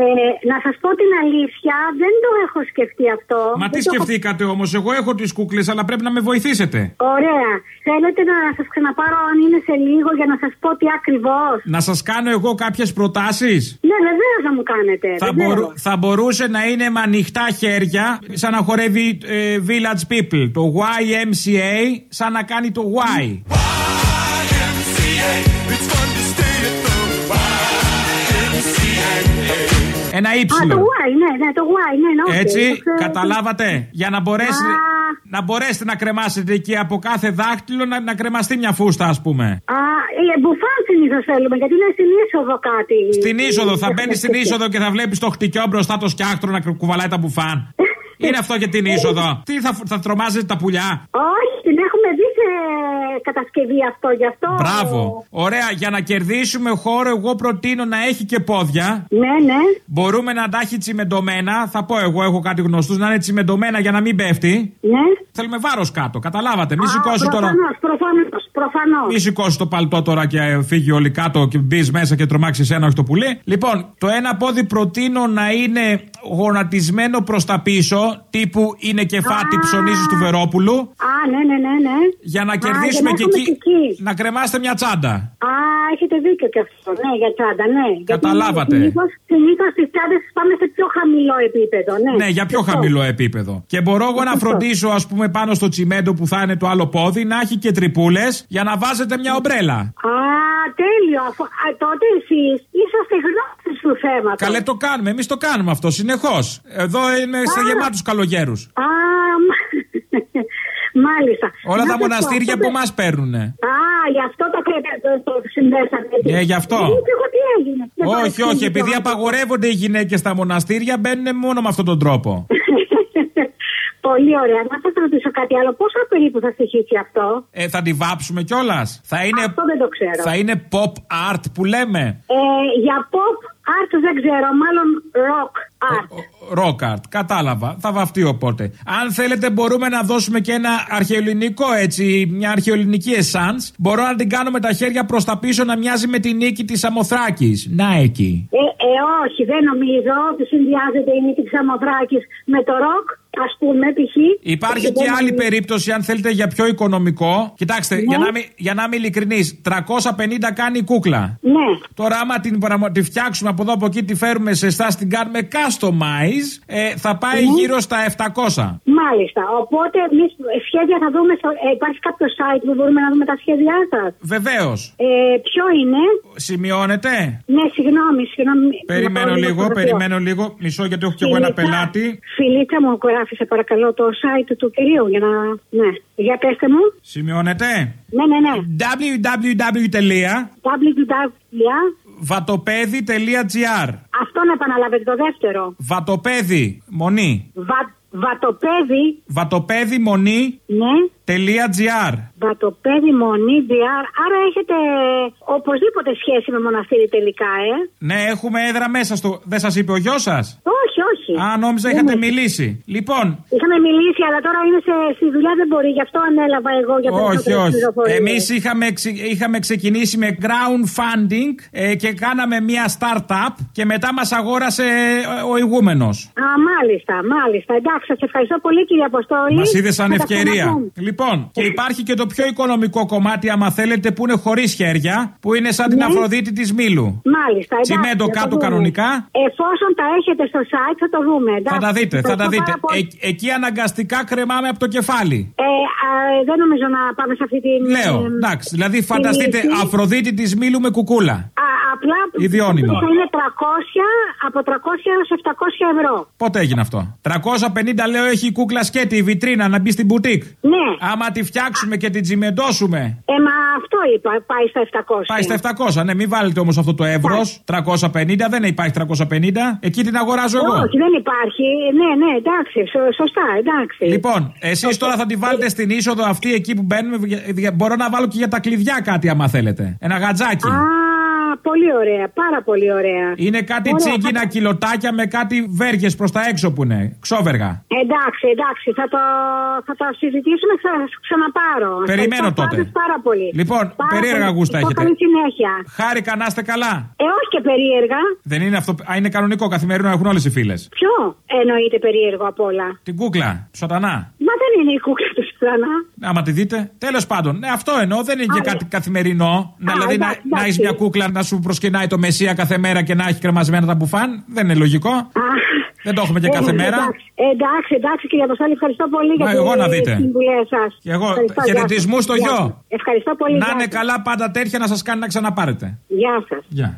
να σας πω την αλήθεια, δεν το έχω σκεφτεί αυτό. Μα Δεν τι το έχω- σκεφτήκατε όμως, εγώ έχω τις κούκλες, αλλά πρέπει να με βοηθήσετε. Ωραία. Θέλετε να σας ξαναπάρω αν είναι σε λίγο για να σας πω τι ακριβώς. Να σας κάνω εγώ κάποιες προτάσεις. Ναι, βεβαίω να μου κάνετε. Θα, βεβαίως. μπορού- θα μπορούσε να είναι με ανοιχτά χέρια, σαν να χορεύει ε, Village People. Το YMCA, σαν να κάνει το Y. Ένα Α, το ύψιλον. Y, ναι, ναι, το Y, ναι, ναι. οκ, Έτσι, το ξέρω. καταλάβατε. Για να μπορέσετε, Α. να μπορέσετε να κρεμάσετε εκεί από κάθε δάχτυλο να, να κρεμαστεί μια φούστα, ας πούμε. Α, ε, μπουφάν συνήθως θέλουμε, γιατί είναι στην είσοδο κάτι. Στην είσοδο, θα Έχουμε μπαίνει στην σκεφτεί. είσοδο και θα βλέπεις το χτικιό μπροστά το σκιάχτρο να κουβαλάει τα μπουφάν. Είναι αυτό για την είσοδο. Τι θα, θα τρομάζετε τα πουλιά; Όχι, την έχουμε δει σε κατασκευή αυτό, γι' αυτό. Μπράβο. Ωραία, για να κερδίσουμε χώρο, εγώ προτείνω να έχει και πόδια. Ναι, ναι. Μπορούμε να τα έχει τσιμεντωμένα. Θα πω εγώ, έχω κάτι γνωστούς, να είναι τσιμεντωμένα για να μην πέφτει. Ναι. Θέλουμε βάρος κάτω, καταλάβατε. Μην σηκώσει τώρα. Προφανώς, προφανώς. Προφανώς. Μη σηκώσει το παλτό τώρα και φύγει όλοι κάτω και μπεις μέσα και τρομάξεις ένα όχι το πουλί. Λοιπόν, το ένα πόδι προτείνω να είναι γονατισμένο προς τα πίσω, τύπου είναι κεφάτι ψωνίζεις του Βερόπουλου. Α, ναι, ναι, ναι, ναι. Για να Α, κερδίσουμε για και να έχουμε εκεί. Να κρεμάστε μια τσάντα. Α, έχετε δίκιο και αυτό. Ναι, για τσάντα, ναι. Καταλάβατε. Συνήθω τι τσάντες πάμε σε πιο χαμηλό επίπεδο. Ναι, Ναι, για πιο Αυτό. χαμηλό επίπεδο. Και μπορώ εγώ να φροντίσω, ας πούμε, πάνω στο τσιμέντο που θα είναι το άλλο πόδι, να έχει και τρυπούλες για να βάζετε μια ομπρέλα. Α, τέλειο. Αφού, α, τότε εσείς είσαστε γνώστε του θέματος. Καλέ το κάνουμε, εμείς το κάνουμε αυτό συνεχώς. Εδώ είναι σε γεμάτους καλογέρους. Α, μα- μάλιστα. Όλα Να τα σας πω, μοναστήρια αυτό από εμά παίρνουνε. Α, γι' αυτό το, το, το συνδέσατε. Ε, γι' αυτό. Γιατί εγώ τι έγινε. Δεν Όχι, παρεξήγησα. όχι, επειδή απαγορεύονται οι γυναίκες στα μοναστήρια, μπαίνουν μόνο με αυτόν τον τρόπο. Πολύ ωραία. Να σας ρωτήσω κάτι άλλο. Πόσο περίπου θα στοιχήσει αυτό; Ε, θα τη βάψουμε κιόλας. Θα είναι, Αυτό δεν το ξέρω. θα είναι pop art που λέμε. Ε, για pop art δεν ξέρω, μάλλον rock art. Rock art, κατάλαβα. Θα βαφτεί οπότε. Αν θέλετε, μπορούμε να δώσουμε και ένα αρχαιοελληνικό έτσι, μια αρχαιοελληνική essence. Μπορώ να την κάνω με τα χέρια προς τα πίσω να μοιάζει με την νίκη της Αμοθράκης. Να εκεί. Ε, ε, όχι, δεν νομίζω ότι συνδυάζεται η νίκη της Αμοθράκης με το rock. Ας πούμε, π.χ. Υπάρχει και άλλη περίπτωση, αν θέλετε, για πιο οικονομικό. Κοιτάξτε, για να είμαι, για να είμαι ειλικρινή, 350 κάνει η κούκλα. Ναι. Τώρα, άμα την, πραγμα- τη φτιάξουμε από εδώ από εκεί, τη φέρουμε σε εσά, την κάνουμε customize, ε, θα πάει Ναι. γύρω στα 700. Μάλιστα. Οπότε, εμείς σχέδια θα δούμε. Στο, ε, υπάρχει κάποιο site που μπορούμε να δούμε τα σχέδιά σας; Βεβαίως. Ε, ποιο είναι; Σημειώνεται. Ναι, συγγνώμη, συγγνώμη. Περιμένω Να πάω λίγο, στο περιμένω λίγο. Μισό γιατί έχω κι εγώ ένα Φιλίτσα. πελάτη. Φιλίτσα μου, γράφει σε παρακαλώ το site του κυρίου για να. Ναι. Για πέστε μου. Σημειώνεται; Ναι, ναι, ναι. www.vatopedi.gr Αυτό να επαναλάβετε το δεύτερο. Βατοπέδι, μονή. Βα, βατοπέδι. Βατοπέδι, μονή. Ναι. .gr. Βατοπέδι μονή DR. Άρα έχετε οπωσδήποτε σχέση με μοναστήρι τελικά, ε. Ναι, έχουμε έδρα μέσα στο. Δεν σας είπε ο γιος σας; Όχι, όχι. Α, νόμιζα Δεν είχατε έχει. μιλήσει. Λοιπόν, Είχαμε μιλήσει, αλλά τώρα είναι σε, στη δουλειά, δεν μπορεί. Γι' αυτό ανέλαβα εγώ για όχι, περισσότερες όχι. πληροφορίες. Εμείς είχαμε, ξε- είχαμε ξεκινήσει με ground funding ε, και κάναμε μια startup και μετά μας αγόρασε ε, ο ηγούμενος. Α, μάλιστα, μάλιστα. Εντάξει, σας ευχαριστώ πολύ, κύριε Αποστόλη. Μας είδες σαν Θα τα ευκαιρία. Ξαναπούμε. Λοιπόν, και υπάρχει και το πιο οικονομικό κομμάτι, άμα θέλετε, που είναι χωρίς χέρια, που είναι σαν την Ναι. Αφροδίτη της Μήλου. Μάλιστα, εντάξει. Τσιμέντο θα το κάτω δούμε. κανονικά. Εφόσον τα έχετε στο site, θα το δούμε. Θα εντάξει. τα δείτε, θα τα Ευχαριστώ δείτε. πάρα πολύ. Ε, εκεί αναγκαστικά κρεμάμε από το κεφάλι. Ε, α, δεν νομίζω να πάμε σε αυτή την. Λέω, ε, εντάξει. Δηλαδή, φανταστείτε λύση. Αφροδίτη της Μήλου με κουκούλα. Α, απλά Ιδιώνυμο. θα είναι 300 από 300 έως 700 ευρώ. Πότε έγινε αυτό; 350 λέω έχει η κούκλα σκέτη, η βιτρίνα να μπει στην μπουτίκ. Ναι. Άμα τη φτιάξουμε και την τσιμεντώσουμε. Ε, μα αυτό είπα, πάει στα 700. Πάει στα 700. Ναι, μην βάλετε όμως αυτό το εύρος. 350, δεν υπάρχει 350. Εκεί την αγοράζω εγώ. Όχι, δεν υπάρχει. Ναι, ναι, εντάξει, σω- σωστά, εντάξει. Λοιπόν, εσείς τώρα θα τη βάλετε στην είσοδο αυτή εκεί που μπαίνουμε. για- για- Μπορώ να βάλω και για τα κλειδιά κάτι, άμα θέλετε. Ένα γατζάκι. Α, πολύ ωραία, πάρα πολύ ωραία. Είναι κάτι Ωραία, τσίγκινα θα- κιλοτάκια με κάτι βέργες προς τα έξω που είναι. Ξόβεργα. Εντάξει, εντάξει, θα το, θα το συζητήσουμε, θα σας ξαναπάρω. Περιμένω Ευχαριστώ τότε. πάντως Πάρα πολύ. Λοιπόν, Πάρα περίεργα πολύ. γούστα Ευχαριστώ, έχετε. Καλή συνέχεια. Χάρηκα να είστε καλά. Ε, όχι και περίεργα. Δεν είναι αυτό. Α, είναι κανονικό καθημερινό, έχουν όλες οι φίλες. Ποιο εννοείται περίεργο απ' όλα; Την κούκλα, του σατανά. Μα δεν είναι η κούκλα του Σατανά. Άμα τη δείτε. Τέλος πάντων, ναι, αυτό εννοώ. Δεν είναι και Α, κάτι καθημερινό. Να, δηλαδή να, εντάξει, να έχεις εντάξει. μια κούκλα να σου προσκυνάει το μεσία κάθε μέρα και να έχει κρεμασμένα τα μπουφάν. Δεν είναι λογικό. Δεν το έχουμε και Ε, κάθε μέρα. Εντάξει, εντάξει, εντάξει κύριε Αποστόλη, ευχαριστώ πολύ για Μα, τις εγώ να δείτε. συμβουλές σας. Και εγώ Ευχαριστώ, γεια χαιρετισμού σας. στο Γεια γιο. σας. Ευχαριστώ πολύ. Να γεια είναι σας. καλά πάντα τέτοια να σας κάνει να ξαναπάρετε. Γεια σας. Γεια.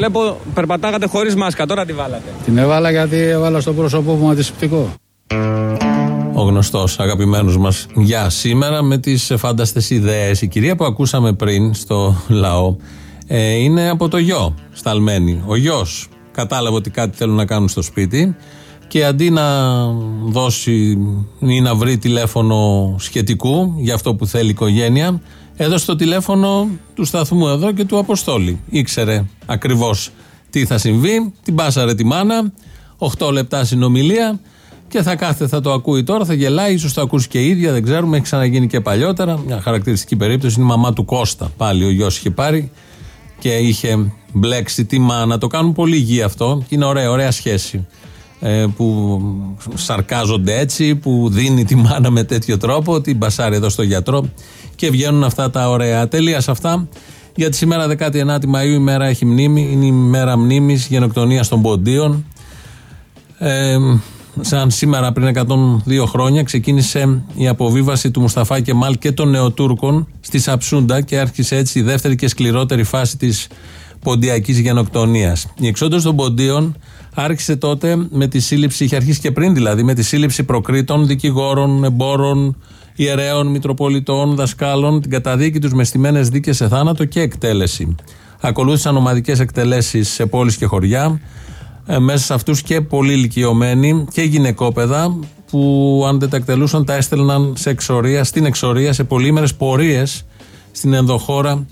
Βλέπω περπατάγατε χωρίς μάσκα, τώρα τη βάλατε. Την έβαλα γιατί έβαλα στο πρόσωπό μου αντισηπτικό. Ο γνωστός αγαπημένος μας για σήμερα με τις φάνταστες ιδέες. Η κυρία που ακούσαμε πριν στο λαό ε, είναι από το γιο, σταλμένη. Ο γιος κατάλαβε ότι κάτι θέλουν να κάνουν στο σπίτι και αντί να δώσει ή να βρει τηλέφωνο σχετικού για αυτό που θέλει η οικογένεια, έδωσε το τηλέφωνο του σταθμού εδώ και του Αποστόλη. Ήξερε ακριβώς τι θα συμβεί, την πάσαρε τη μάνα, 8 λεπτά συνομιλία και θα κάθεται, θα το ακούει τώρα, θα γελάει, ίσως το ακούσει και η ίδια, δεν ξέρουμε, έχει ξαναγίνει και παλιότερα. Μια χαρακτηριστική περίπτωση είναι η μαμά του Κώστα. Πάλι ο γιος είχε πάρει και είχε μπλέξει τη μάνα. Το κάνουν πολύ υγιή αυτό και είναι ωραία, ωραία σχέση. Ε, που σαρκάζονται έτσι, που δίνει τη μάνα με τέτοιο τρόπο, την μπασάρει εδώ στο γιατρό και βγαίνουν αυτά τα ωραία. Τελείας σε αυτά. Γιατί σήμερα 19η Μαΐου η μέρα έχει μνήμη, είναι η μέρα μνήμης γενοκτονίας των ποντίων. Ε, σαν σήμερα πριν 102 χρόνια ξεκίνησε η αποβίβαση του Μουσταφά Κεμάλ και των Νεοτούρκων στη Σαψούντα και άρχισε έτσι η δεύτερη και σκληρότερη φάση της ποντιακής γενοκτονίας. Η εξόντωση των ποντίων άρχισε τότε με τη σύλληψη, είχε αρχίσει και πριν δηλαδή, με τη σύλληψη προκρήτων, δικηγόρων, εμπόρων, ιερέων, μητροπολιτών, δασκάλων, την καταδίκη τους με στιμένες δίκες σε θάνατο και εκτέλεση. Ακολούθησαν ομαδικές εκτελέσεις σε πόλεις και χωριά, ε, μέσα σε αυτούς και πολύ ηλικιωμένοι και γυναικόπαιδα που αν δεν τα εκτελούσαν τα έστελναν σε εξορία, στην εξορία, σε πολύμερες πορείες στην ενδοχώρα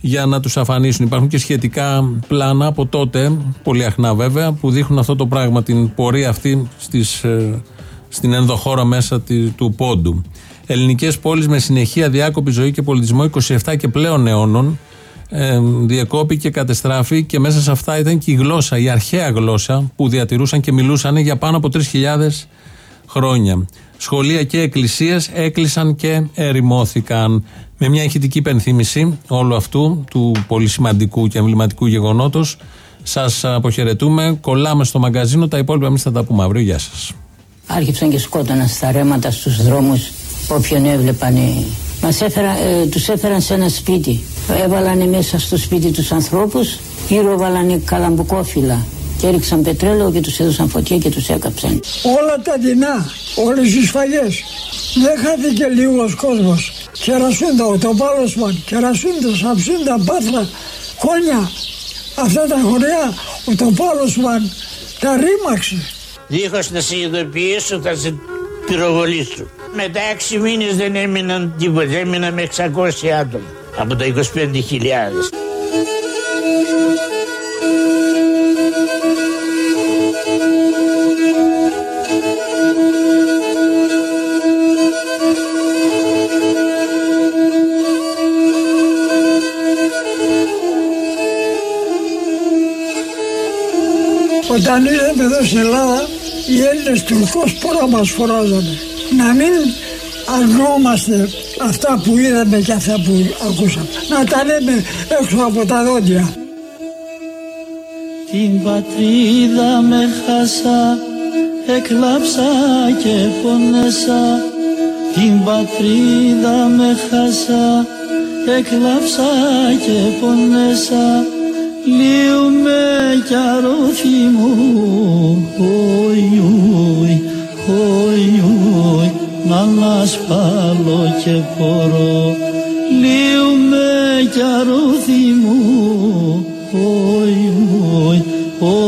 για να τους αφανίσουν. Υπάρχουν και σχετικά πλάνα από τότε, πολύ αχνά βέβαια, που δείχνουν αυτό το πράγμα, την πορεία αυτή στις, ε, στην ενδοχώρα μέσα τη- του πόντου. Ελληνικές πόλεις με συνεχεία διάκοπη ζωή και πολιτισμό 27 και πλέον αιώνων. Ε, διεκόπη και κατεστράφη και μέσα σε αυτά ήταν και η γλώσσα, η αρχαία γλώσσα που διατηρούσαν και μιλούσαν για πάνω από 3.000 χρόνια. Σχολεία και εκκλησίες έκλεισαν και ερημώθηκαν. Με μια ηχητική υπενθύμηση όλου αυτού του πολύ σημαντικού και εμβληματικού γεγονότος σας αποχαιρετούμε, κολλάμε στο μαγκαζίνο, τα υπόλοιπα εμείς θα τα πούμε αύριο. Γεια σας. Άρχιψαν και σκότωναν στα ρέματα στους δρόμους όποιον έβλεπαν. Μας έφερα, ε, τους έφεραν σε ένα σπίτι. Έβαλανε μέσα στο σπίτι τους ανθρώπους, γύρω βάλανε καλαμπουκόφυλλα και έριξαν πετρέλαιο και τους έδωσαν φωτιά και τους έκαψαν. Όλα τα δεινά, όλες οι σφαγές. Δεν χάθηκε λίγος κόσμος. Κερασούντα, ο Τοπάλωσμαν, Κερασούντα, Σαψούντα, Πάτρα, Κόνια. Αυτά τα χωριά, ο Τοπάλωσμαν τα ρήμαξε. Δίχως να συνειδητοποιήσω θα σε πυροβολήσω. Μετά έξι μήνες δεν έμειναν τίποτα, έμειναν με 600 άτομα από τα 25.000. Όταν ήρθαμε εδώ στην Ελλάδα, οι Έλληνες τουρκός πόρα μας φοράζανε. Να μην αρνούμαστε αυτά που είδαμε και αυτά που ακούσαμε. Να τα λέμε έξω από τα δόντια. Την πατρίδα με χάσα, εκλάψα και πονέσα. Την πατρίδα με χάσα, εκλάψα και πονέσα. Λύουμε κι αρρώθι μου, οι, οι, οι, οι, να ασφάλω και πορώ. Λύουμε κι αρρώθι μου, οι, οι, οι,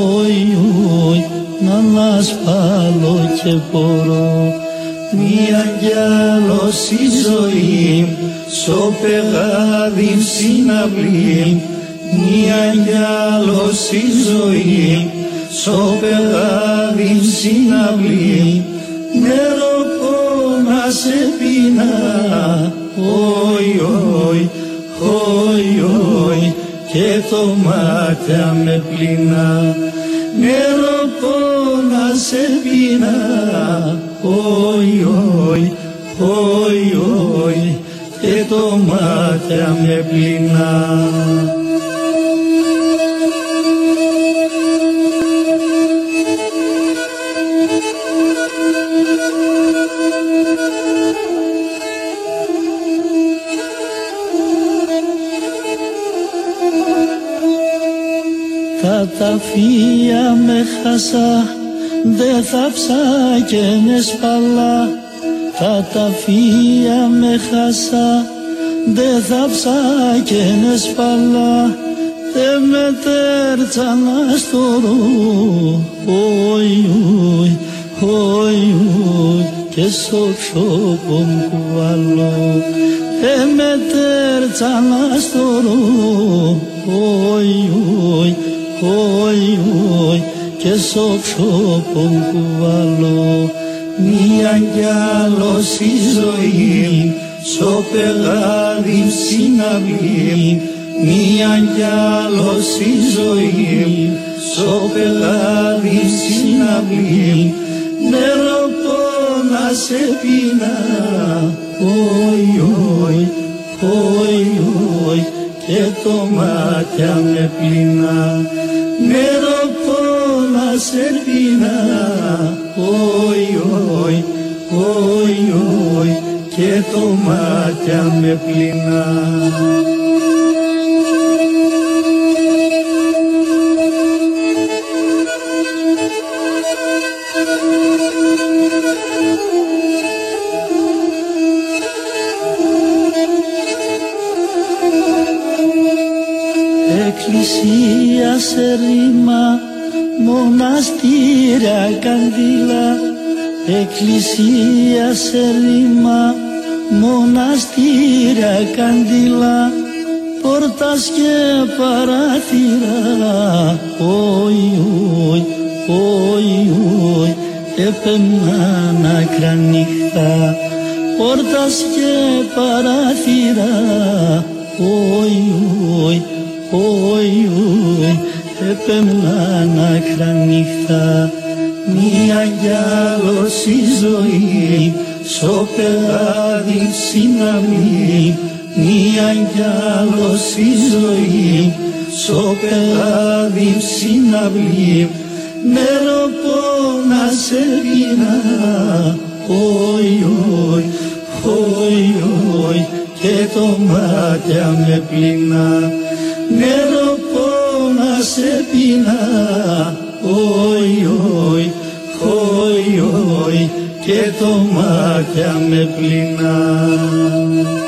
οι, να ασφάλω και πορώ. Μία κι άλλος η ζωή, σο πεγάδι συναυλή, μία κι άλλος η ζωή, σο πεγάδι συναυλή, νερό πόνα σε πεινά, όι, όι, όι, όι, και το μάτια με πληνά, νερό πόνα σε πεινά, όι, όι, όι, όι, και το μάτια με πληνά. Τα φύγια με χάσα, δε θα ψάκαινες σπαλά. Θα τα φύγια με χάσα, δε θα ψάκαινες σπαλά. Δε με τέρτσανα στο ρου, όι, όι, όι, όι, και στο ξόπον κουβαλώ. Δε με τέρτσανα στο ρου, όι, όι, όι, όι, και στο ξόπον κουβαλώ. Μία κι άλλος η ζωή, σο πεγάδι συναυλή, Μία κι άλλος η ζωή, σο πεγάδι συναυλή, νερό πόνας σε πεινά, όι, όι, όι, όι, και το μάτια με πληνά, νερό πόνα σε πεινά, όι, όι, όι, όι, και το μάτια με πληνά. Εκκλησία σε ρήμα, μοναστήρια καντήλα. Εκκλησία σε ρήμα, μοναστήρια καντήλα. Πόρτας και παράθυρα, όι, όι, όι, όι, έπαιρναν άκρα νύχτα. πόρτας και παράθυρα Όι, όι, όι, όι Επέμναν άκρα νύχτα Μία κι άλλος η ζωή Στο πελάδι συναμή Μία κι άλλος η ζωή Στο πελάδι συναυλή. Νερό πόνα σε πεινά Όι, όι, όι, όι Και το μάτια με πληνά Νερό πόνα σε πεινά. Όι, όι, όι, όι Και το μάτια με πληνά